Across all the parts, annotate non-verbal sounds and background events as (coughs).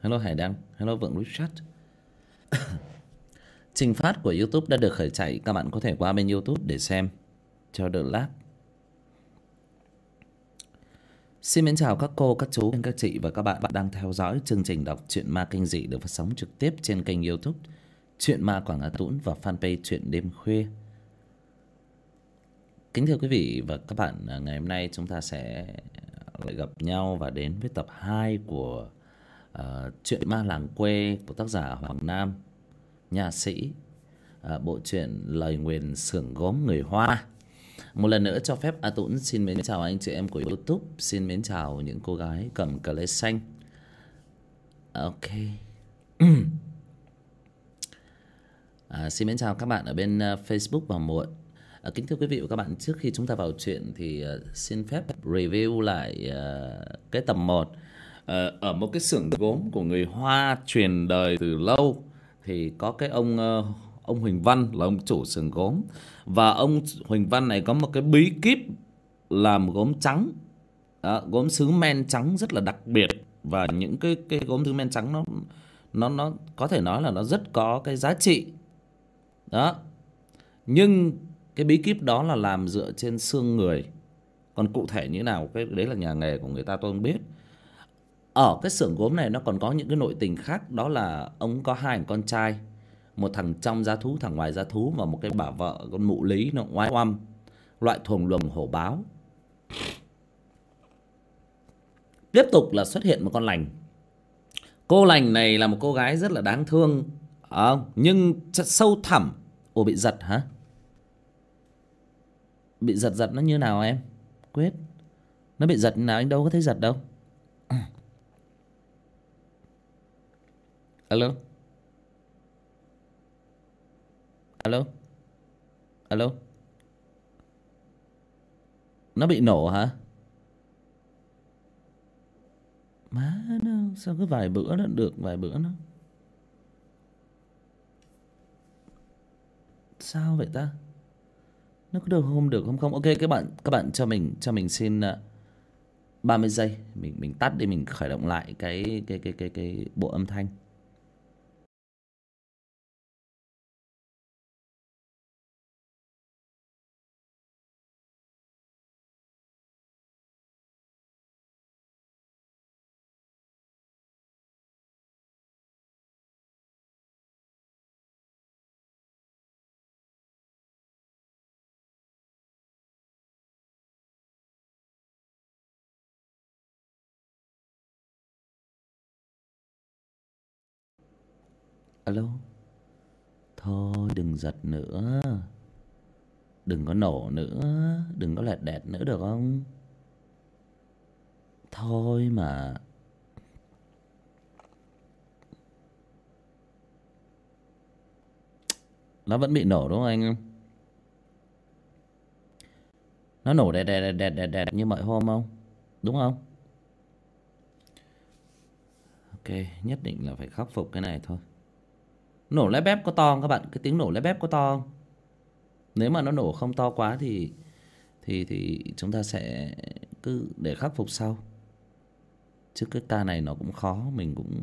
hello hải đăng hello vượng richard. (coughs) Trình phát của youtube đã được khởi chạy các bạn có thể qua bên youtube để xem. Cho đợi lát. Xin mến chào các cô, các chú, các chị và các bạn. Bạn đang theo dõi chương trình đọc truyện ma kinh dị được phát sóng trực tiếp trên kênh youtube Chuyện ma Quảng Hà Tũng và fanpage Chuyện Đêm Khuya. Kính thưa quý vị và các bạn, à, ngày hôm nay chúng ta sẽ lại gặp nhau và đến với tập 2 của uh, Chuyện ma làng quê của tác giả Hoàng Nam, nhà sĩ, uh, bộ truyện Lời nguyền sưởng gốm người Hoa. Một lần nữa cho phép A Tũng xin mến chào anh chị em của YouTube. Xin mến chào những cô gái cầm cờ lê xanh. Ok. (clears throat) À, Xin mến chào các bạn ở bên uh, Facebook và muộn. À, Kính thưa quý vị và các bạn Trước khi chúng ta vào chuyện thì uh, xin phép review lại uh, cái tập 1 Ờ, ở một cái xưởng gốm của người Hoa truyền đời từ lâu Thì có cái ông ờ, ông Huỳnh Văn là ông chủ xưởng gốm. Và ông Huỳnh Văn này có một cái bí kíp làm gốm trắng. Đó, gốm sứ men trắng rất là đặc biệt. Và những cái cái gốm sứ men trắng nó nó nó có thể nói là nó rất có cái giá trị. Đó. Nhưng cái bí kíp đó là làm dựa trên xương người. Còn cụ thể như nào cái đấy là nhà nghề của người ta tôi không biết ở cái xưởng gốm này nó còn có những cái nội tình khác đó là ông có hai con trai một thằng trong giá thú thằng ngoài giá thú và một cái bà vợ con mụ lý nó ngoái oăm loại thuồng luồng hổ báo. Tiếp tục là xuất hiện một con lành. Cô lành này là một cô gái rất là đáng thương à, nhưng sâu thẳm. Ồ bị giật hả? Bị giật giật nó như nào em? Quyết. Nó bị giật như nào? Anh đâu có thấy giật đâu. Alo? Alo? Alo? Nó bị nổ hả? Má nó sao cứ vài bữa nó được vài bữa nó? Sao vậy ta? Nó có được hôm được không không? Ok các bạn các bạn cho mình cho mình xin ờ, uh, 30 giây. Mình mình tắt đi mình khởi động lại cái cái cái cái cái bộ âm thanh. Alo? Thôi, đừng giật nữa. Đừng có nổ nữa. Đừng có lẹt đẹt nữa được không? Thôi mà. Nó vẫn bị nổ đúng không anh? Nó nổ đẹt đẹt đẹt đẹt đẹt như mọi hôm không? Đúng không? Ok, nhất định là phải khắc phục cái này thôi nổ lép bép có to không các bạn? Cái tiếng nổ lép bép có to không? Nếu mà nó nổ không to quá thì thì thì chúng ta sẽ cứ để khắc phục sau. Chứ cái ca này nó cũng khó mình cũng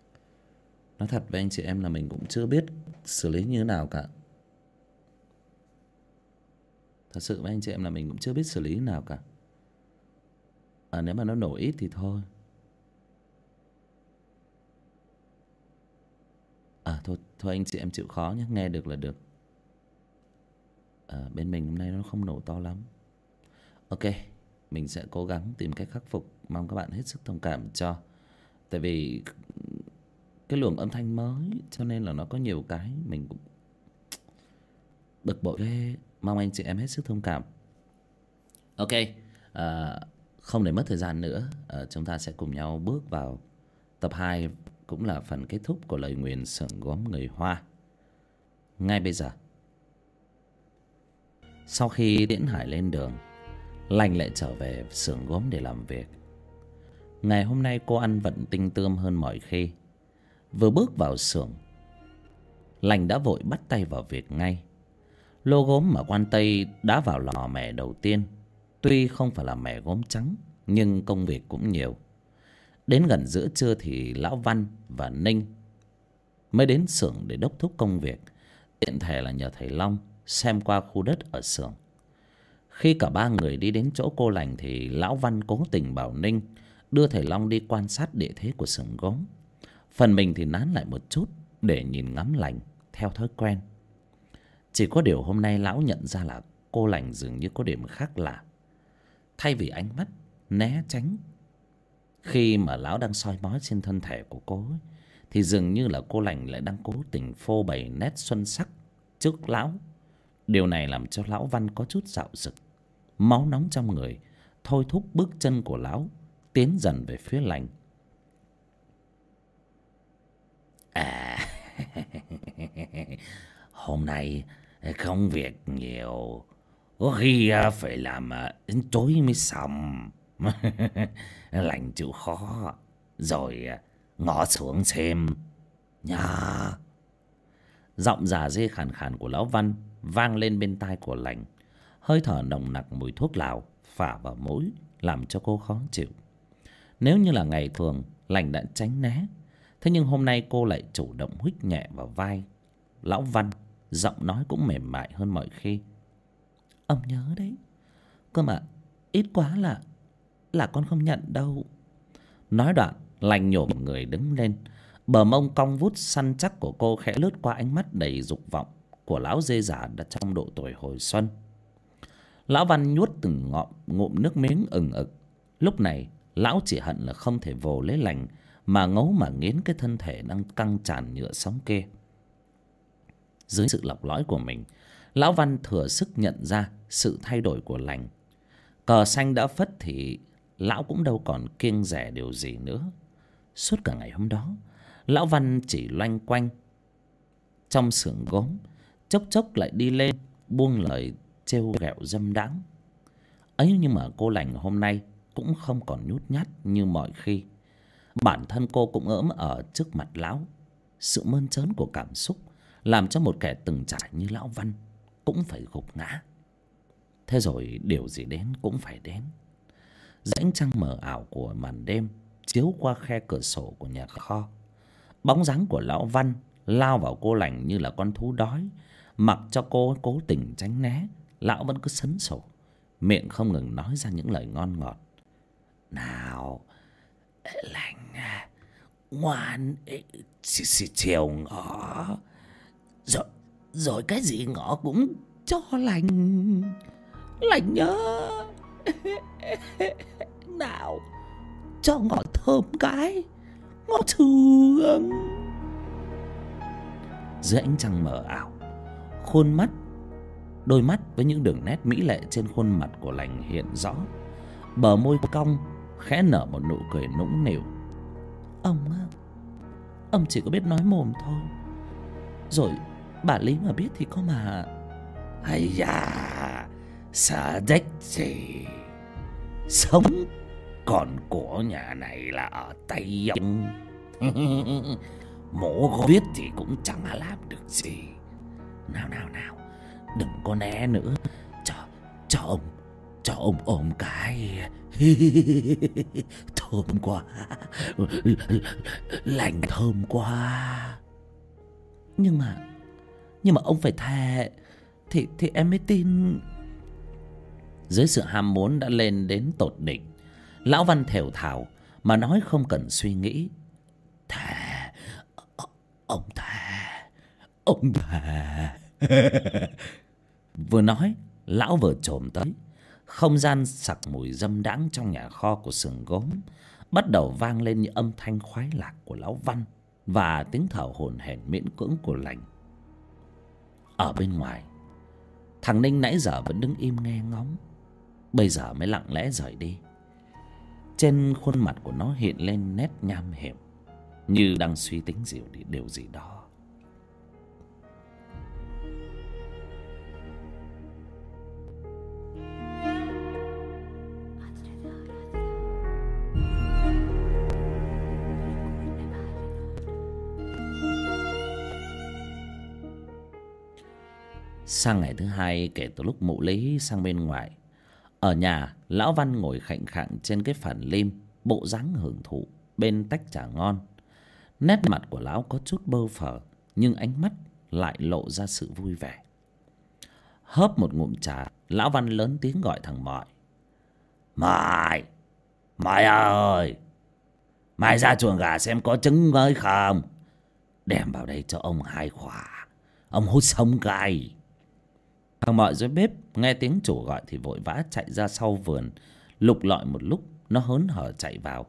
(tsk) nói thật với anh chị em là mình cũng chưa biết xử lý như thế nào cả. Thật sự với anh chị em là mình cũng chưa biết xử lý thế nào cả. À, nếu mà nó nổ ít thì thôi. À thôi thôi anh chị em chịu khó nhé nghe được là được. À, bên mình hôm nay nó không nổ to lắm. Ok mình sẽ cố gắng tìm cách khắc phục. Mong các bạn hết sức thông cảm cho. Tại vì cái luồng âm thanh mới cho nên là nó có nhiều cái mình cũng bực bội. Ghê mong anh chị em hết sức thông cảm. Ok à, không để mất thời gian nữa. À, chúng ta sẽ cùng nhau bước vào tập 2 cũng là phần kết thúc của lời nguyền sưởng gốm người Hoa. Ngay bây giờ. Sau khi Điễn Hải lên đường, Lành lại trở về xưởng gốm để làm việc. Ngày hôm nay cô ăn vận tinh tươm hơn mọi khi. Vừa bước vào xưởng, Lành đã vội bắt tay vào việc ngay. Lô gốm mà quan Tây đã vào lò mẻ đầu tiên. Tuy không phải là mẻ gốm trắng, nhưng công việc cũng nhiều đến gần giữa trưa thì lão văn và ninh mới đến xưởng để đốc thúc công việc. Tiện thể là nhờ thầy long xem qua khu đất ở xưởng. Khi cả ba người đi đến chỗ cô lành thì lão văn cố tình bảo ninh đưa thầy long đi quan sát địa thế của xưởng gốm. Phần mình thì nán lại một chút để nhìn ngắm lành theo thói quen. Chỉ có điều hôm nay lão nhận ra là cô lành dường như có điểm khác lạ. Thay vì ánh mắt né tránh khi mà lão đang soi mói trên thân thể của cô ấy, thì dường như là cô lành lại đang cố tình phô bày nét xuân sắc trước lão. Điều này làm cho lão văn có chút dạo dực máu nóng trong người thôi thúc bước chân của lão tiến dần về phía lành. À (laughs) hôm nay công việc nhiều có khi à, phải làm à, đến tối mới xong. (laughs) lành chịu khó. Rồi à, ngó xuống xem. Nha giọng già dê khàn khàn của lão văn vang lên bên tai của lành. Hơi thở nồng nặc mùi thuốc lào phả vào mũi, làm cho cô khó chịu. Nếu như là ngày thường, lành đã tránh né. Thế nhưng hôm nay cô lại chủ động huých nhẹ vào vai. Lão văn, giọng nói cũng mềm mại hơn mọi khi. Ông nhớ đấy. Cơ mà, ít quá là là con không nhận đâu. Nói đoạn, lành nhổm người đứng lên. Bờ mông cong vút săn chắc của cô khẽ lướt qua ánh mắt đầy dục vọng của lão dê giả đã trong độ tuổi hồi xuân. Lão văn nhuốt từng ngọm, ngụm nước miếng ừng ực. Lúc này, lão chỉ hận là không thể vồ lấy lành, mà ngấu mà nghiến cái thân thể đang căng tràn nhựa sóng kê. dưới sự lọc lõi của mình, lão văn thừa sức nhận ra sự thay đổi của lành. Cờ xanh đã phất thì lão cũng đâu còn kiêng rẻ điều gì nữa. Suốt cả ngày hôm đó, lão văn chỉ loanh quanh trong xưởng gốm, chốc chốc lại đi lên buông lời trêu ghẹo dâm đãng. Ấy nhưng mà cô lành hôm nay cũng không còn nhút nhát như mọi khi. Bản thân cô cũng ỡm ở trước mặt lão. Sự mơn trớn của cảm xúc làm cho một kẻ từng trải như lão văn cũng phải gục ngã. Thế rồi điều gì đến cũng phải đến rãnh trăng mờ ảo của màn đêm chiếu qua khe cửa sổ của nhà kho. Bóng dáng của lão văn lao vào cô lành như là con thú đói. Mặc cho cô cố tình tránh né, lão vẫn cứ sấn sổ, miệng không ngừng nói ra những lời ngon ngọt. Nào, lành à ngoan chiều ngõ. Rồi rồi cái gì ngõ cũng cho lành. Lành nhớ. (laughs) nào cho ngọt thơm cái ngọt thương dưới ánh trăng mờ ảo khuôn mắt đôi mắt với những đường nét mỹ lệ trên khuôn mặt của lành hiện rõ bờ môi cong khẽ nở một nụ cười nũng nịu. Ông á ông chỉ có biết nói mồm thôi. Rồi bà lý mà biết thì có mà. Hay da sợ đếch gì? Sống còn của nhà này là ở tay ông (laughs) mổ có biết thì cũng chẳng làm được gì. Nào nào nào, đừng có né nữa. Cho cho ông cho ông ôm cái. (laughs) Thơm quá. Lành thơm quá. Nhưng mà nhưng mà ông phải thề, thì thì em mới tin dưới sự ham muốn đã lên đến tột đỉnh. Lão văn thều thào mà nói không cần suy nghĩ. Thề ờ, ông thề ông thề (laughs) vừa nói, lão vừa trồm tới. Không gian sặc mùi dâm đãng trong nhà kho của sườn gốm bắt đầu vang lên những âm thanh khoái lạc của lão văn và tiếng thở hổn hển miễn cưỡng của lành. Ở bên ngoài, thằng ninh nãy giờ vẫn đứng im nghe ngóng bây giờ mới lặng lẽ rời đi. Trên khuôn mặt của nó hiện lên nét nham hiểm như đang suy tính điều, điều gì đó. Sang ngày thứ hai kể từ lúc mụ lý sang bên ngoài ở nhà, lão văn ngồi khạnh khạng trên cái phản lim, bộ dáng hưởng thụ, bên tách trà ngon. Nét mặt của lão có chút bơ phờ, nhưng ánh mắt lại lộ ra sự vui vẻ. Hớp một ngụm trà, lão văn lớn tiếng gọi thằng mọi. Mày mày ơi! Mày ra chuồng gà xem có trứng mới không? Đem vào đây cho ông hai quả ông hút sống cay thằng mọi dưới bếp nghe tiếng chủ gọi thì vội vã chạy ra sau vườn. Lục lọi một lúc, nó hớn hở chạy vào.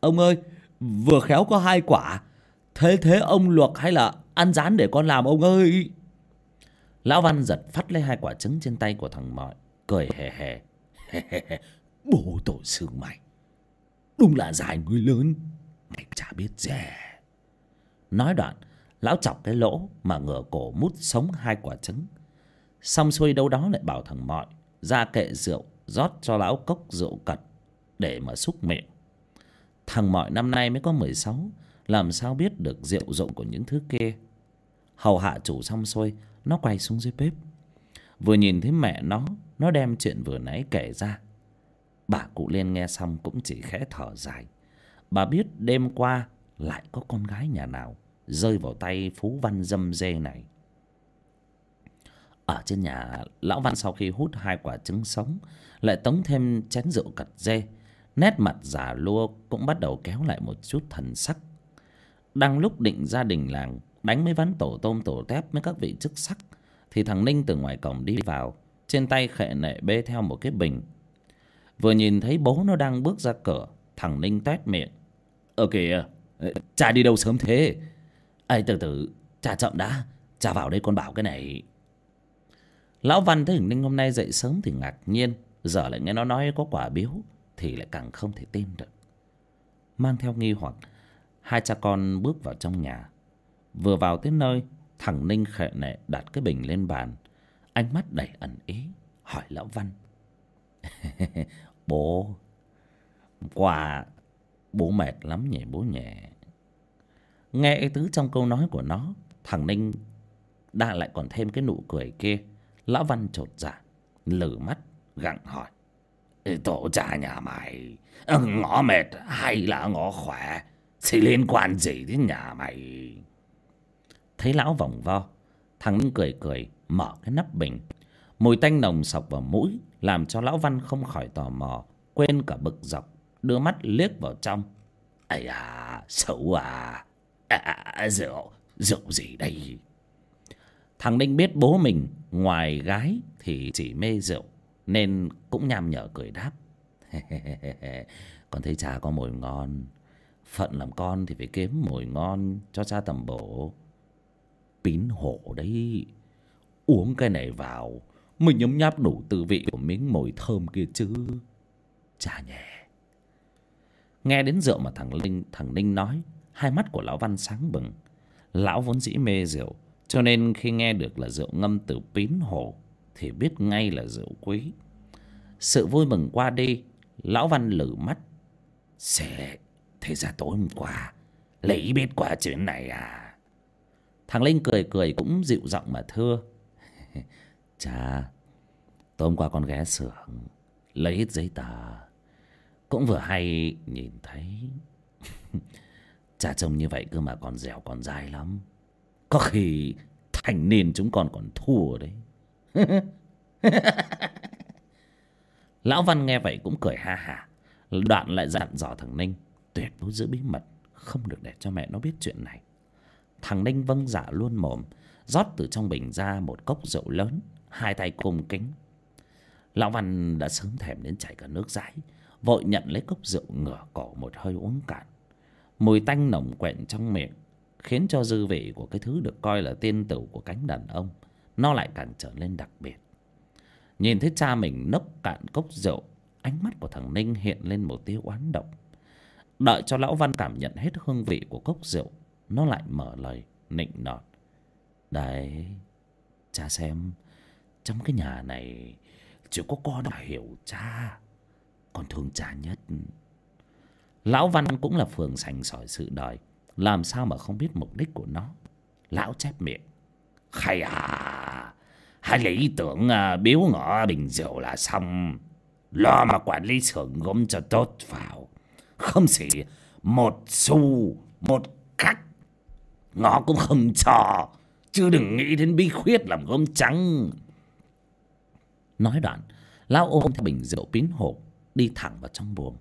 Ông ơi, vừa khéo có hai quả. Thế thế ông luộc hay là ăn rán để con làm ông ơi? Lão văn giật phát lấy hai quả trứng trên tay của thằng mọi cười hề hề. (laughs) Bố tổ sư mày. Đúng là dài người lớn, mày chả biết dè. Nói đoạn, lão chọc cái lỗ mà ngửa cổ mút sống hai quả trứng xong xuôi đâu đó lại bảo thằng mọi ra kệ rượu, rót cho lão cốc rượu cật để mà xúc miệng. Thằng mọi năm nay mới có mười sáu, làm sao biết được rượu rộng của những thứ kia? Hầu hạ chủ xong xuôi, nó quay xuống dưới bếp. Vừa nhìn thấy mẹ nó nó đem chuyện vừa nãy kể ra. Bà cụ liên nghe xong cũng chỉ khẽ thở dài. Bà biết đêm qua lại có con gái nhà nào rơi vào tay phú văn dâm dê này ở trên nhà, lão văn sau khi hút hai quả trứng sống, lại tống thêm chén rượu cật dê. Nét mặt già lua cũng bắt đầu kéo lại một chút thần sắc. Đang lúc định gia đình làng, đánh mấy ván tổ tôm tổ tép với các vị chức sắc, thì thằng ninh từ ngoài cổng đi vào, trên tay khệ nệ bê theo một cái bình. Vừa nhìn thấy bố nó đang bước ra cửa, thằng ninh toét miệng. Ờ kìa cha đi đâu sớm thế? Ai từ từ, cha chậm đã, cha vào đây con bảo cái này lão văn thấy thằng ninh hôm nay dậy sớm thì ngạc nhiên, giờ lại nghe nó nói có quả biếu thì lại càng không thể tin được. Mang theo nghi hoặc, hai cha con bước vào trong nhà. Vừa vào tới nơi, thằng ninh khệ nệ đặt cái bình lên bàn, ánh mắt đầy ẩn ý, hỏi lão văn. (laughs) Bố qua bố mệt lắm nhỉ, bố nhẹ nghe ý tứ trong câu nói của nó, thằng ninh đã lại còn thêm cái nụ cười kia lão văn chột dạ lử mắt gặng hỏi. Tổ cha nhà mày ờ, ngõ mệt hay là ngõ khỏe? Thì liên quan gì đến nhà mày? Thấy lão vòng vo thằng minh cười cười mở cái nắp bình. Mùi tanh nồng sọc vào mũi làm cho lão văn không khỏi tò mò quên cả bực dọc đưa mắt liếc vào trong. Ây à xấu à, à, à rượu rượu gì đây? Thằng ninh biết bố mình ngoài gái thì chỉ mê rượu, nên cũng nham nhở cười đáp. (laughs) Con thấy cha có mồi ngon, phận làm con thì phải kiếm mồi ngon cho cha tầm bổ. Pín hổ đấy, uống cái này vào, mình nhấm nháp đủ tư vị của miếng mồi thơm kia chứ. Cha nhẹ. Nghe đến rượu mà thằng linh, thằng ninh nói, hai mắt của lão văn sáng bừng. Lão vốn dĩ mê rượu cho nên khi nghe được là rượu ngâm từ pín hổ thì biết ngay là rượu quý. Sự vui mừng qua đi, lão văn lử mắt. Sẽ thế ra tối hôm qua, lấy biết qua chuyện này à? Thằng linh cười cười cũng dịu giọng mà thưa. (laughs) Cha tối hôm qua con ghé xưởng, lấy ít giấy tờ. Cũng vừa hay nhìn thấy. (laughs) Cha trông như vậy cơ mà còn dẻo còn dài lắm có khi thành niên chúng con còn thua đấy. (laughs) Lão văn nghe vậy cũng cười ha hả đoạn lại dặn dò thằng ninh, tuyệt đối giữ bí mật, không được để cho mẹ nó biết chuyện này. Thằng ninh vâng dạ luôn mồm, rót từ trong bình ra một cốc rượu lớn, hai tay cung kính. Lão văn đã sớm thèm đến chảy cả nước dãi, vội nhận lấy cốc rượu ngửa cổ một hơi uống cạn. Mùi tanh nồng quẹn trong miệng khiến cho dư vị của cái thứ được coi là tiên tử của cánh đàn ông, nó lại càng trở nên đặc biệt. Nhìn thấy cha mình nốc cạn cốc rượu, ánh mắt của thằng ninh hiện lên một tia oán độc đợi cho lão văn cảm nhận hết hương vị của cốc rượu, nó lại mở lời, nịnh nọt. Đấy, cha xem, trong cái nhà này chỉ có con là hiểu cha, con thương cha nhất. Lão văn cũng là phường sành sỏi sự đời làm sao mà không biết mục đích của nó? Lão chép miệng. Hay à hay là ý tưởng à, biếu ngõ bình rượu là xong. Lo mà quản lý xưởng gốm cho tốt vào. Không chỉ một xu một cách ngõ cũng không cho. Chứ đừng nghĩ đến bí khuyết làm gốm trắng. Nói đoạn lão ôm theo bình rượu pín hộp đi thẳng vào trong buồng.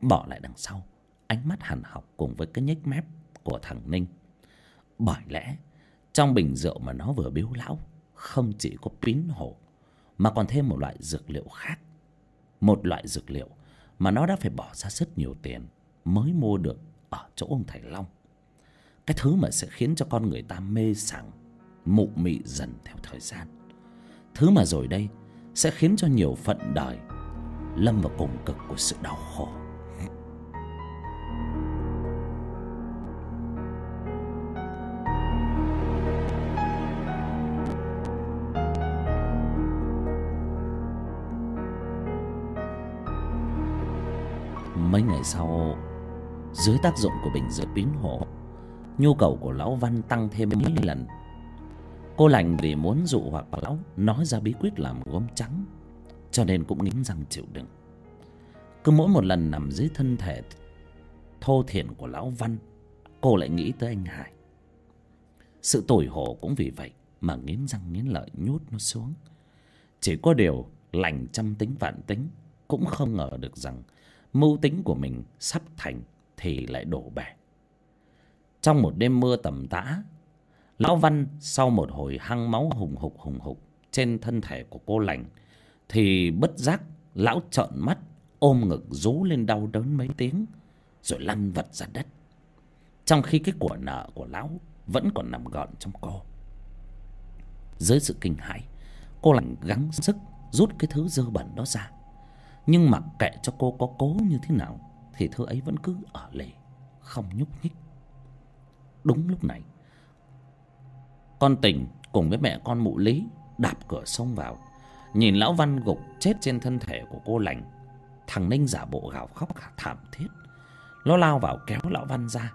Bỏ lại đằng sau ánh mắt hằn học cùng với cái nhếch mép của thằng ninh. Bởi lẽ, trong bình rượu mà nó vừa biếu lão, không chỉ có pín hổ mà còn thêm một loại dược liệu khác. Một loại dược liệu mà nó đã phải bỏ ra rất nhiều tiền mới mua được ở chỗ ông thầy long. Cái thứ mà sẽ khiến cho con người ta mê sảng, mụ mị dần theo thời gian. Thứ mà rồi đây sẽ khiến cho nhiều phận đời lâm vào cùng cực của sự đau khổ. Ngày sau dưới tác dụng của bình rượu pín hổ, nhu cầu của lão văn tăng thêm mấy lần. Cô lành vì muốn dụ hoặc lão nói ra bí quyết làm gốm trắng, cho nên cũng nghiến răng chịu đựng. Cứ mỗi một lần nằm dưới thân thể thô thiển của lão văn, cô lại nghĩ tới anh hải. Sự tủi hổ cũng vì vậy mà nghiến răng nghiến lợi nhốt nó xuống. Chỉ có điều lành trăm tính vạn tính cũng không ngờ được rằng mưu tính của mình sắp thành thì lại đổ bể. Trong một đêm mưa tầm tã, lão văn sau một hồi hăng máu hùng hục hùng hục trên thân thể của cô lành, thì bất giác lão trợn mắt, ôm ngực rú lên đau đớn mấy tiếng, rồi lăn vật ra đất. Trong khi cái của nợ của lão vẫn còn nằm gọn trong cô. Dưới sự kinh hãi, cô lành gắng sức rút cái thứ dơ bẩn đó ra nhưng mặc kệ cho cô có cố như thế nào, thì thứ ấy vẫn cứ ở lì không nhúc nhích. Đúng lúc này, con tình cùng với mẹ con mụ lý đạp cửa xông vào. Nhìn lão văn gục chết trên thân thể của cô lành, thằng ninh giả bộ gào khóc thảm thiết. Nó lao vào kéo lão văn ra.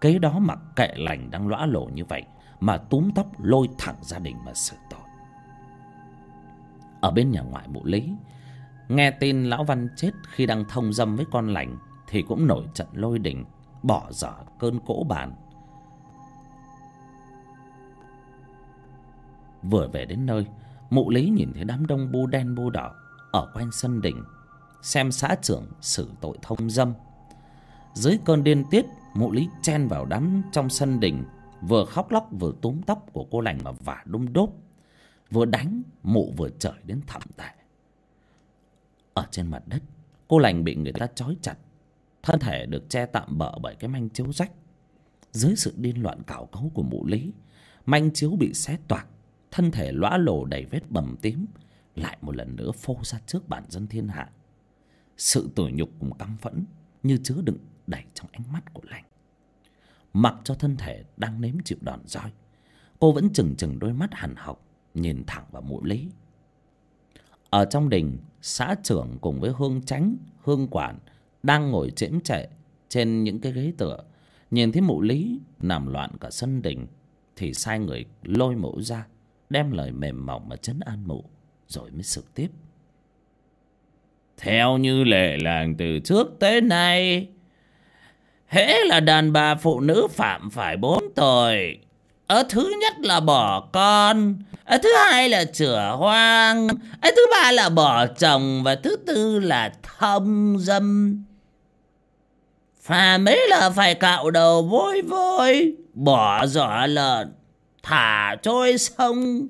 Kế đó mặc kệ lành đang lõa lổ như vậy, mà túm tóc lôi thẳng gia đình mà xử tội. Ở bên nhà ngoại mụ lý nghe tin lão văn chết khi đang thông dâm với con lành, thì cũng nổi trận lôi đình, bỏ dở cơn cỗ bàn. Vừa về đến nơi, mụ lý nhìn thấy đám đông bu đen bu đỏ ở quanh sân đình, xem xã trưởng xử tội thông dâm. Dưới cơn điên tiết, mụ lý chen vào đám trong sân đình, vừa khóc lóc vừa túm tóc của cô lành mà vả đung đốp. Vừa đánh, mụ vừa chửi đến thậm tệ ở trên mặt đất, cô lành bị người ta trói chặt. Thân thể được che tạm bợ bởi cái manh chiếu rách. Dưới sự điên loạn cào cấu của mụ lý, manh chiếu bị xé toạc, thân thể lõa lồ đầy vết bầm tím, lại một lần nữa phô ra trước bản dân thiên hạ. Sự tủi nhục cùng căm phẫn như chứa đựng đầy trong ánh mắt của lành. Mặc cho thân thể đang nếm chịu đòn roi, cô vẫn chừng chừng đôi mắt hằn học, nhìn thẳng vào mụ lý ở trong đình, xã trưởng cùng với hương chánh, hương quản đang ngồi chễm chệ trên những cái ghế tựa. Nhìn thấy mụ lý nằm loạn cả sân đình, thì sai người lôi mụ ra, đem lời mềm mỏng mà chấn an mụ, rồi mới xử tiếp. Theo như lệ làng từ trước tới nay, hễ là đàn bà phụ nữ phạm phải bốn tội ở thứ nhất là bỏ con. Ở thứ hai là chửa hoang. Ở thứ ba là bỏ chồng. Và thứ tư là thông dâm. Phà mấy là phải cạo đầu vôi vôi, bỏ giỏ lợn, thả trôi sông.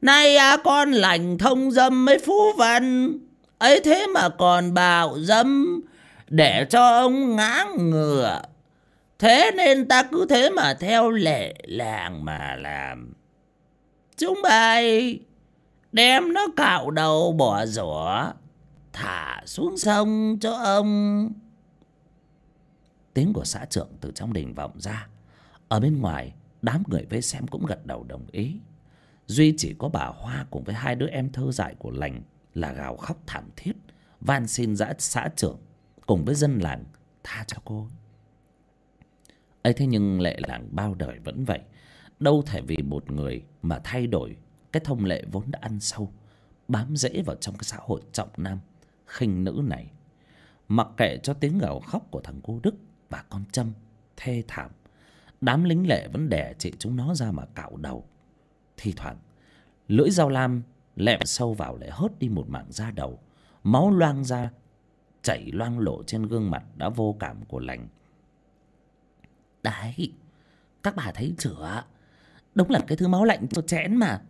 Nay á, con lành thông dâm mới phú văn. Ấy thế mà còn bạo dâm, để cho ông ngã ngựa thế nên ta cứ thế mà theo lệ làng mà làm. Chúng bay, đem nó cạo đầu bỏ rổ thả xuống sông cho ông. Tiếng của xã trưởng từ trong đình vọng ra. Ở bên ngoài, đám người vây xem cũng gật đầu đồng ý. Duy chỉ có bà hoa cùng với hai đứa em thơ dại của lành là gào khóc thảm thiết, van xin dã xã trưởng cùng với dân làng tha cho cô. ấy ấy thế nhưng lệ làng bao đời vẫn vậy. Đâu thể vì một người mà thay đổi cái thông lệ vốn đã ăn sâu, bám rễ vào trong cái xã hội trọng nam, khinh nữ này. Mặc kệ cho tiếng gào khóc của thằng cô đức và con trâm thê thảm, đám lính lệ vẫn đẻ chị chúng nó ra mà cạo đầu. Thi thoảng, lưỡi dao lam lẹm sâu vào lại hớt đi một mảng da đầu, máu loang ra, chảy loang lộ trên gương mặt đã vô cảm của lành đấy, các bà thấy chưa đúng là cái thứ máu lạnh cho chẽn mà.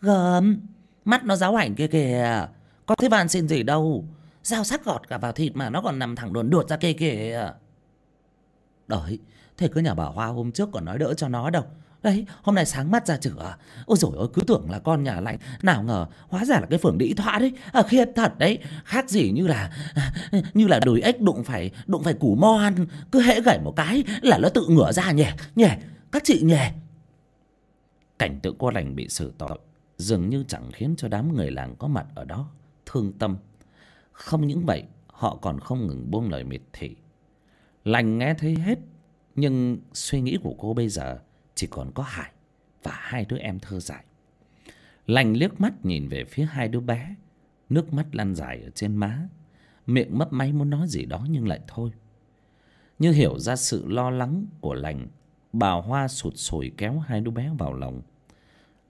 Gớm mắt nó giáo ảnh kia kìa. Có cái van xin gì đâu. Dao sắc gọt cả vào thịt mà nó còn nằm thẳng đồn đuột ra kia kìa. Đấy, thế cứ nhà bà hoa hôm trước còn nói đỡ cho nó đâu đấy hôm nay sáng mắt ra chửa. Ôi dồi ôi cứ tưởng là con nhà lạnh. Nào ngờ hóa ra là cái phường đĩ thoại đấy. À, khiếp thật đấy. Khác gì như là như là đùi ếch đụng phải đụng phải củ mo ăn. Cứ hễ gảy một cái là nó tự ngửa ra nhỉ. Nhỉ các chị nhỉ. Cảnh tượng cô lành bị xử tội dường như chẳng khiến cho đám người làng có mặt ở đó thương tâm. Không những vậy họ còn không ngừng buông lời miệt thị. Lành nghe thấy hết nhưng suy nghĩ của cô bây giờ chỉ còn có hải và hai đứa em thơ dại. Lành liếc mắt nhìn về phía hai đứa bé. Nước mắt lăn dài ở trên má. Miệng mấp máy muốn nói gì đó nhưng lại thôi. Như hiểu ra sự lo lắng của lành, bà hoa sụt sùi kéo hai đứa bé vào lòng.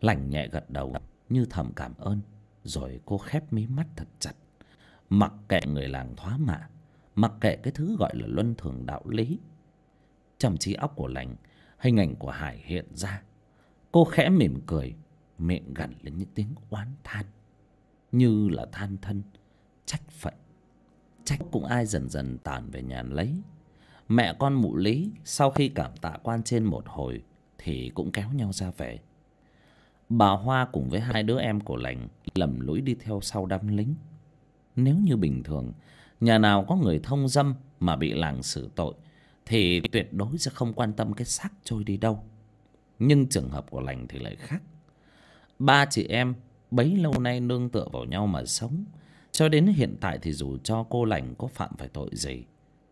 Lành nhẹ gật đầu như thầm cảm ơn, rồi cô khép mí mắt thật chặt. Mặc kệ người làng thoá mạ, mặc kệ cái thứ gọi là luân thường đạo lý. Trong trí óc của lành hình ảnh của hải hiện ra. Cô khẽ mỉm cười, miệng gằn lên những tiếng oán than. Như là than thân. Trách phận. Trách cũng ai dần dần tàn về nhà lấy. Mẹ con mụ lý, sau khi cảm tạ quan trên một hồi, thì cũng kéo nhau ra về. Bà hoa cùng với hai đứa em của lành lầm lũi đi theo sau đám lính. Nếu như bình thường, nhà nào có người thông dâm mà bị làng xử tội thì tuyệt đối sẽ không quan tâm cái xác trôi đi đâu. Nhưng trường hợp của lành thì lại khác. Ba chị em bấy lâu nay nương tựa vào nhau mà sống. Cho đến hiện tại thì dù cho cô lành có phạm phải tội gì,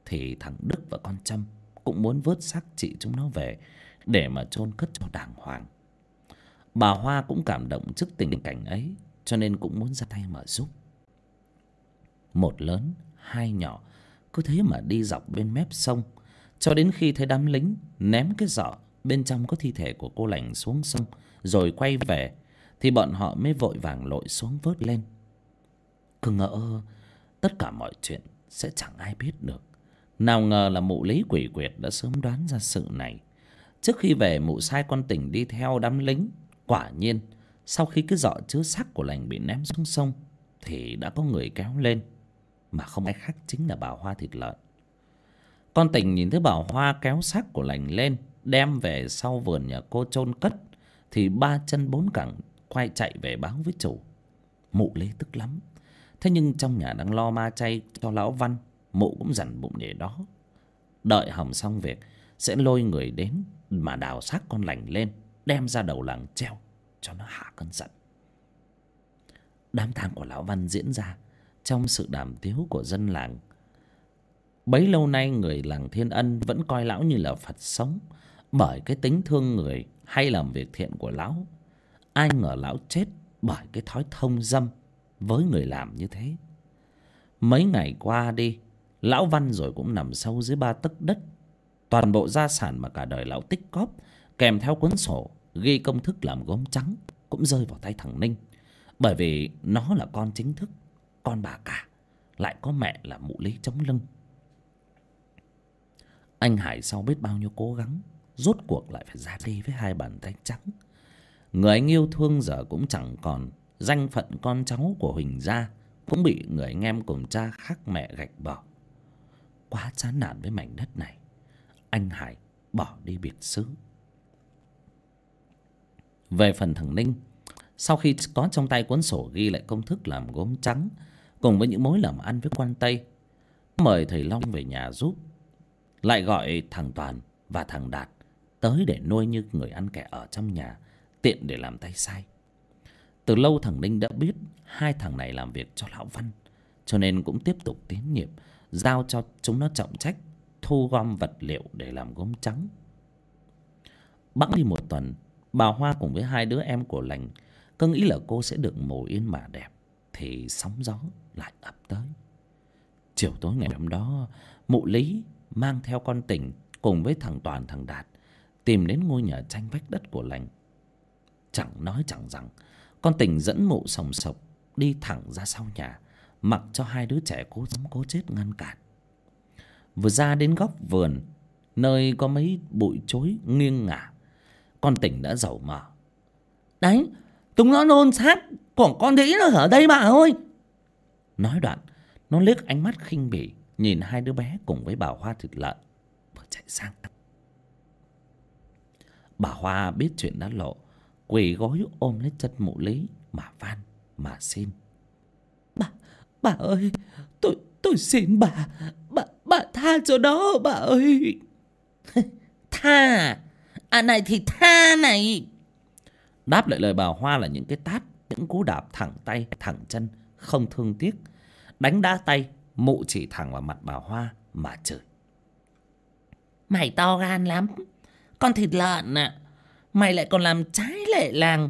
thì thằng đức và con trâm cũng muốn vớt xác chị chúng nó về để mà chôn cất cho đàng hoàng. Bà hoa cũng cảm động trước tình cảnh ấy, cho nên cũng muốn ra tay mà giúp. Một lớn, hai nhỏ, cứ thế mà đi dọc bên mép sông cho đến khi thấy đám lính ném cái giỏ bên trong có thi thể của cô lành xuống sông, rồi quay về, thì bọn họ mới vội vàng lội xuống vớt lên. Cứ ngỡ, tất cả mọi chuyện sẽ chẳng ai biết được. Nào ngờ là mụ lý quỷ quyệt đã sớm đoán ra sự này. Trước khi về, mụ sai con tỉnh đi theo đám lính. Quả nhiên, sau khi cái giỏ chứa xác của lành bị ném xuống sông, thì đã có người kéo lên. Mà không ai khác chính là bà hoa thịt lợn con tình nhìn thấy bảo hoa kéo xác của lành lên, đem về sau vườn nhà cô chôn cất, thì ba chân bốn cẳng quay chạy về báo với chủ. Mụ lấy tức lắm. Thế nhưng trong nhà đang lo ma chay cho lão văn, mụ cũng dằn bụng để đó. Đợi hỏng xong việc, sẽ lôi người đến mà đào xác con lành lên, đem ra đầu làng treo cho nó hạ cơn giận. Đám tang của lão văn diễn ra trong sự đàm tiếu của dân làng bấy lâu nay người làng thiên ân vẫn coi lão như là phật sống, bởi cái tính thương người hay làm việc thiện của lão. Ai ngờ lão chết bởi cái thói thông dâm với người làm như thế. Mấy ngày qua đi, lão văn rồi cũng nằm sâu dưới ba tấc đất. Toàn bộ gia sản mà cả đời lão tích cóp kèm theo cuốn sổ, ghi công thức làm gốm trắng, cũng rơi vào tay thằng ninh. Bởi vì nó là con chính thức, con bà cả, lại có mẹ là mụ lý chống lưng anh hải sau biết bao nhiêu cố gắng, rốt cuộc lại phải ra đi với hai bàn tay trắng. Người anh yêu thương giờ cũng chẳng còn, danh phận con cháu của huỳnh gia cũng bị người anh em cùng cha khác mẹ gạch bỏ. Quá chán nản với mảnh đất này, anh hải bỏ đi biệt xứ. Về phần thằng ninh, sau khi có trong tay cuốn sổ ghi lại công thức làm gốm trắng cùng với những mối làm ăn với quan tây, mời thầy long về nhà giúp lại gọi thằng toàn và thằng đạt tới để nuôi như người ăn kẻ ở trong nhà, tiện để làm tay sai. Từ lâu thằng ninh đã biết hai thằng này làm việc cho lão văn, cho nên cũng tiếp tục tín nhiệm, giao cho chúng nó trọng trách, thu gom vật liệu để làm gốm trắng. Bẵng đi một tuần, bà hoa cùng với hai đứa em của lành cứ nghĩ là cô sẽ được mồ yên mà đẹp, thì sóng gió lại ập tới. Chiều tối ngày hôm đó, mụ lý mang theo con tỉnh cùng với thằng toàn, thằng đạt, tìm đến ngôi nhà tranh vách đất của lành. Chẳng nói chẳng rằng, con tỉnh dẫn mụ sòng sộc đi thẳng ra sau nhà, mặc cho hai đứa trẻ cố sống cố chết ngăn cản. Vừa ra đến góc vườn, nơi có mấy bụi chối nghiêng ngả, con tỉnh đã dầu mờ đấy, chúng nó nôn xác, của con đĩ nó ở đây bà ơi. Nói đoạn, nó liếc ánh mắt khinh bỉ nhìn hai đứa bé cùng với bà hoa thịt lợn vừa chạy sang. Bà hoa biết chuyện đã lộ quỳ gối ôm lấy chân mụ lý mà van mà xin. Bà bà ơi tôi tôi xin bà bà bà tha cho nó bà ơi. (laughs) Tha? À này thì tha này. Đáp lại lời bà hoa là những cái tát những cú đạp thẳng tay thẳng chân không thương tiếc. Đánh đá tay mụ chỉ thẳng vào mặt bà hoa mà chửi. Mày to gan lắm. Con thịt lợn à mày lại còn làm trái lệ làng.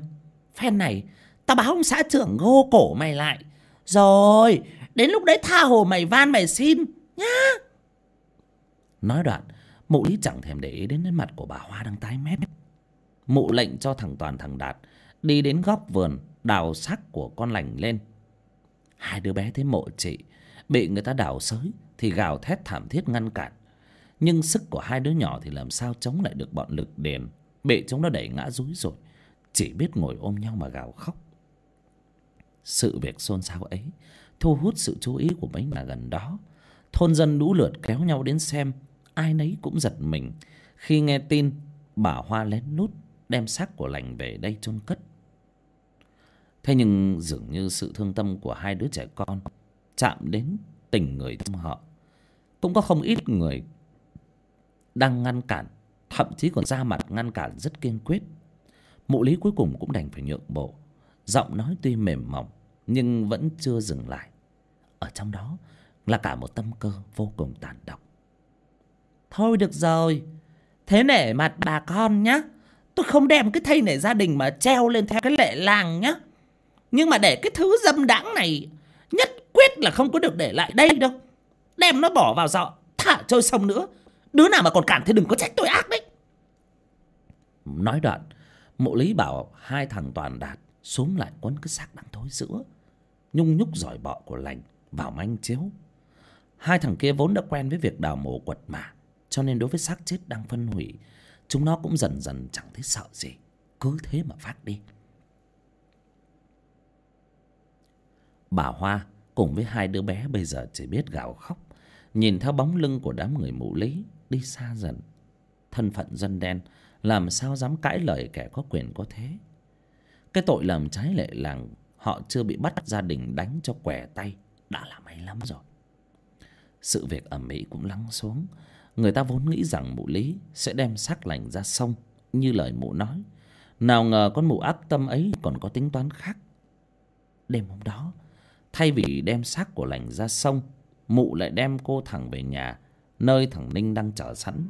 Phen này tao báo ông xã trưởng gô cổ mày lại. Rồi đến lúc đấy tha hồ mày van mày xin nhá. Nói đoạn mụ lý chẳng thèm để ý đến đến mặt của bà hoa đang tái mét. Mụ lệnh cho thằng toàn thằng đạt đi đến góc vườn đào xác của con lành lên. Hai đứa bé thấy mộ chị bị người ta đào sới thì gào thét thảm thiết ngăn cản. Nhưng sức của hai đứa nhỏ thì làm sao chống lại được bọn lực đền? Bị chúng nó đẩy ngã rúi rồi. Chỉ biết ngồi ôm nhau mà gào khóc. Sự việc xôn xao ấy thu hút sự chú ý của mấy nhà gần đó. Thôn dân lũ lượt kéo nhau đến xem, ai nấy cũng giật mình khi nghe tin bà hoa lén lút đem xác của lành về đây chôn cất. Thế nhưng dường như sự thương tâm của hai đứa trẻ con chạm đến tình người trong họ. Cũng có không ít người đang ngăn cản, thậm chí còn ra mặt ngăn cản rất kiên quyết. Mụ lý cuối cùng cũng đành phải nhượng bộ, giọng nói tuy mềm mỏng nhưng vẫn chưa dừng lại. Ở trong đó là cả một tâm cơ vô cùng tàn độc. Thôi được rồi, thế nể mặt bà con nhá. Tôi không đem cái thây nể gia đình mà treo lên theo cái lệ làng nhá. Nhưng mà để cái thứ dâm đãng này, nhất quyết là không có được để lại đây đâu. Đem nó bỏ vào dọ thả trôi sông nữa. Đứa nào mà còn cản thì đừng có trách tôi ác đấy. Nói đoạn, mộ lý bảo hai thằng toàn đạt xuống lại quấn cái xác đang thối giữa. Nhung nhúc giỏi bọ của lành, vào manh chiếu. Hai thằng kia vốn đã quen với việc đào mộ quật mà, cho nên đối với xác chết đang phân hủy, chúng nó cũng dần dần chẳng thấy sợ gì. Cứ thế mà phát đi. Bà hoa cùng với hai đứa bé bây giờ chỉ biết gào khóc, nhìn theo bóng lưng của đám người mụ lý đi xa dần. Thân phận dân đen, làm sao dám cãi lời kẻ có quyền có thế? Cái tội làm trái lệ làng, họ chưa bị bắt gia đình đánh cho què tay, đã là may lắm rồi. Sự việc ở mỹ cũng lắng xuống. Người ta vốn nghĩ rằng mụ lý sẽ đem xác lành ra sông, như lời mụ nói. Nào ngờ con mụ ác tâm ấy còn có tính toán khác. Đêm hôm đó thay vì đem xác của lành ra sông, mụ lại đem cô thẳng về nhà, nơi thằng ninh đang chờ sẵn.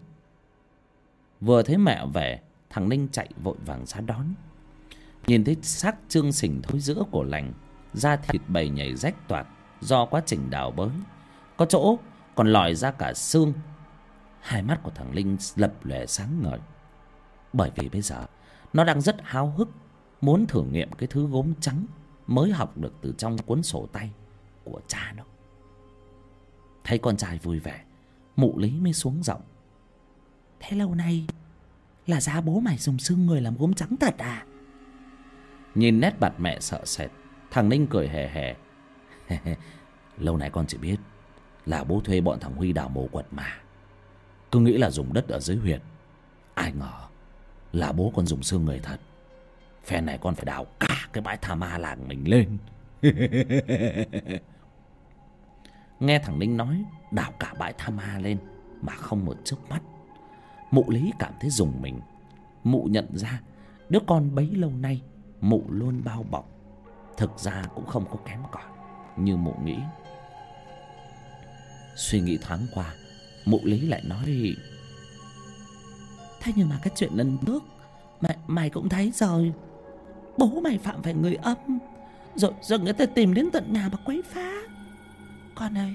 Vừa thấy mẹ về, thằng ninh chạy vội vàng ra đón. Nhìn thấy xác trương sình thối giữa của lành, da thịt bầy nhảy rách toạt do quá trình đào bới. Có chỗ còn lòi ra cả xương. Hai mắt của thằng linh lập lòe sáng ngời. Bởi vì bây giờ, nó đang rất háo hức, muốn thử nghiệm cái thứ gốm trắng mới học được từ trong cuốn sổ tay của cha nó thấy con trai vui vẻ, mụ lý mới xuống giọng. Thế lâu nay là giá bố mày dùng xương người làm gốm trắng thật à? Nhìn nét mặt mẹ sợ sệt, thằng ninh cười hề hề. (laughs) Lâu nay con chỉ biết là bố thuê bọn thằng huy đào mồ quật mà. Cứ nghĩ là dùng đất ở dưới huyệt. ai ngờ là bố con dùng xương người thật. Phen này con phải đào cả cái bãi tha ma làng mình lên. (laughs) Nghe thằng ninh nói, đào cả bãi tha ma lên mà không một chớp mắt. Mụ lý cảm thấy dùng mình. Mụ nhận ra, đứa con bấy lâu nay mụ luôn bao bọc. Thực ra cũng không có kém cỏi như mụ nghĩ. Suy nghĩ thoáng qua, mụ lý lại nói, thế nhưng mà cái chuyện lần trước mày mày cũng thấy rồi bố mày phạm phải người âm. Rồi rồi người ta tìm đến tận nhà mà quấy phá. Con ơi